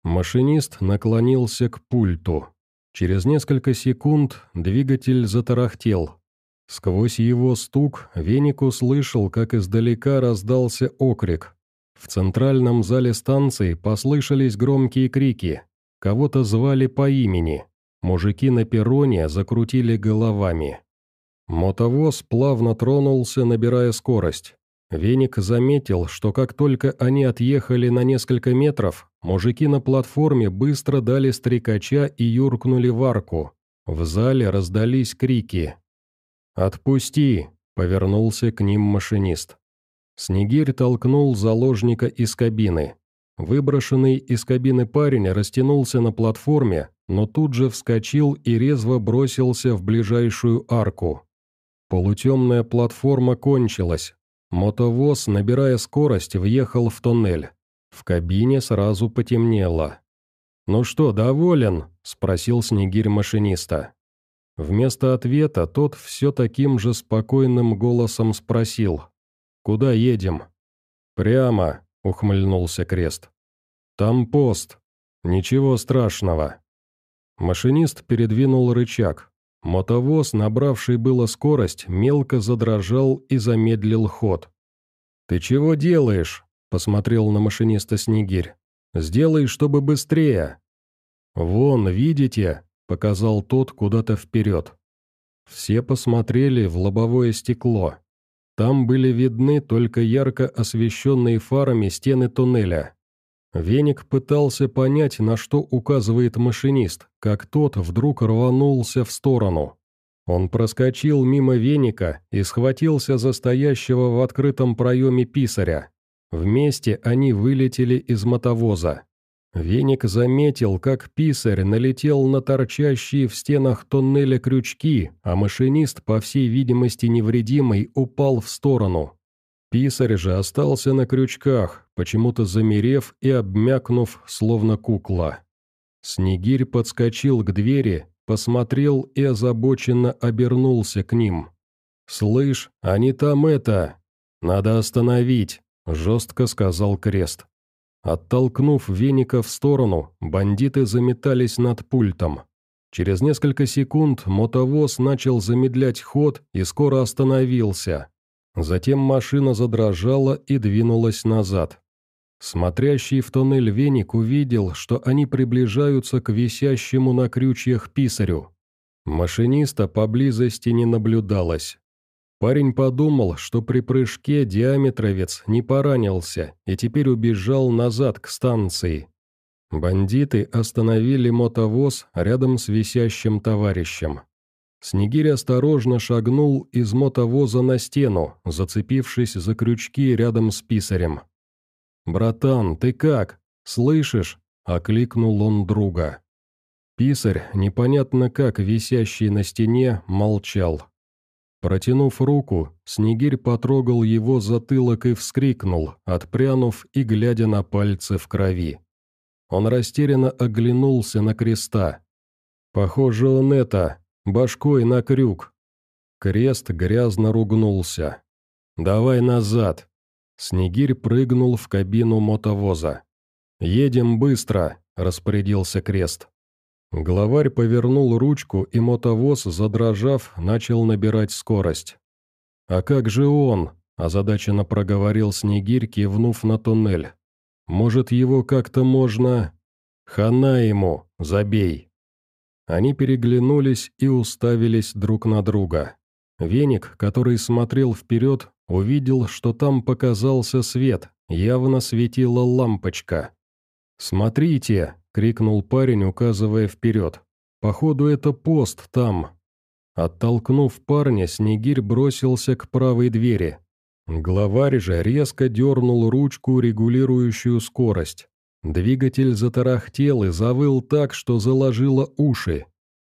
Машинист наклонился к пульту. Через несколько секунд двигатель затарахтел, Сквозь его стук Веник услышал, как издалека раздался окрик. В центральном зале станции послышались громкие крики. Кого-то звали по имени. Мужики на перроне закрутили головами. Мотовоз плавно тронулся, набирая скорость. Веник заметил, что как только они отъехали на несколько метров, мужики на платформе быстро дали стрекача и юркнули в арку. В зале раздались крики. «Отпусти!» — повернулся к ним машинист. Снегирь толкнул заложника из кабины. Выброшенный из кабины парень растянулся на платформе, но тут же вскочил и резво бросился в ближайшую арку. Полутемная платформа кончилась. Мотовоз, набирая скорость, въехал в тоннель. В кабине сразу потемнело. «Ну что, доволен?» – спросил Снегирь машиниста. Вместо ответа тот все таким же спокойным голосом спросил. «Куда едем?» «Прямо», — ухмыльнулся Крест. «Там пост. Ничего страшного». Машинист передвинул рычаг. Мотовоз, набравший было скорость, мелко задрожал и замедлил ход. «Ты чего делаешь?» — посмотрел на машиниста Снегирь. «Сделай, чтобы быстрее». «Вон, видите?» — показал тот куда-то вперед. Все посмотрели в лобовое стекло. Там были видны только ярко освещенные фарами стены туннеля. Веник пытался понять, на что указывает машинист, как тот вдруг рванулся в сторону. Он проскочил мимо веника и схватился за стоящего в открытом проеме писаря. Вместе они вылетели из мотовоза. Веник заметил, как писарь налетел на торчащие в стенах тоннеля крючки, а машинист, по всей видимости невредимый, упал в сторону. Писарь же остался на крючках, почему-то замерев и обмякнув, словно кукла. Снегирь подскочил к двери, посмотрел и озабоченно обернулся к ним. «Слышь, они там это... Надо остановить», — жестко сказал Крест. Оттолкнув веника в сторону, бандиты заметались над пультом. Через несколько секунд мотовоз начал замедлять ход и скоро остановился. Затем машина задрожала и двинулась назад. Смотрящий в тоннель веник увидел, что они приближаются к висящему на крючьях писарю. Машиниста поблизости не наблюдалось. Парень подумал, что при прыжке диаметровец не поранился и теперь убежал назад к станции. Бандиты остановили мотовоз рядом с висящим товарищем. Снегирь осторожно шагнул из мотовоза на стену, зацепившись за крючки рядом с писарем. «Братан, ты как? Слышишь?» — окликнул он друга. Писарь, непонятно как висящий на стене, молчал. Протянув руку, Снегирь потрогал его затылок и вскрикнул, отпрянув и глядя на пальцы в крови. Он растерянно оглянулся на креста. «Похоже, он это, башкой на крюк». Крест грязно ругнулся. «Давай назад!» Снегирь прыгнул в кабину мотовоза. «Едем быстро!» – распорядился Крест. Главарь повернул ручку, и мотовоз, задрожав, начал набирать скорость. «А как же он?» – озадаченно проговорил Снегирь, кивнув на туннель. «Может, его как-то можно...» «Хана ему, забей!» Они переглянулись и уставились друг на друга. Веник, который смотрел вперед, увидел, что там показался свет, явно светила лампочка. «Смотрите!» — крикнул парень, указывая вперед. «Походу, это пост там». Оттолкнув парня, Снегирь бросился к правой двери. Главарь же резко дернул ручку, регулирующую скорость. Двигатель затарахтел и завыл так, что заложило уши.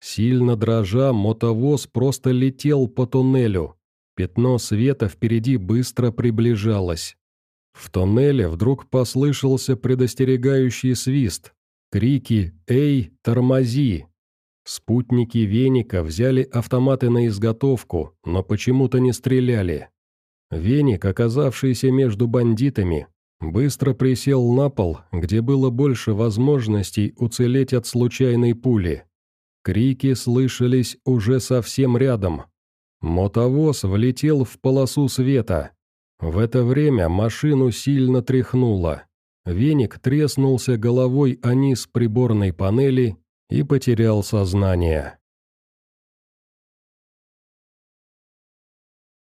Сильно дрожа, мотовоз просто летел по туннелю. Пятно света впереди быстро приближалось. В тоннеле вдруг послышался предостерегающий свист. Крики «Эй, тормози!». Спутники Веника взяли автоматы на изготовку, но почему-то не стреляли. Веник, оказавшийся между бандитами, быстро присел на пол, где было больше возможностей уцелеть от случайной пули. Крики слышались уже совсем рядом. Мотовоз влетел в полосу света. В это время машину сильно тряхнуло. Веник треснулся головой о низ приборной панели и потерял сознание.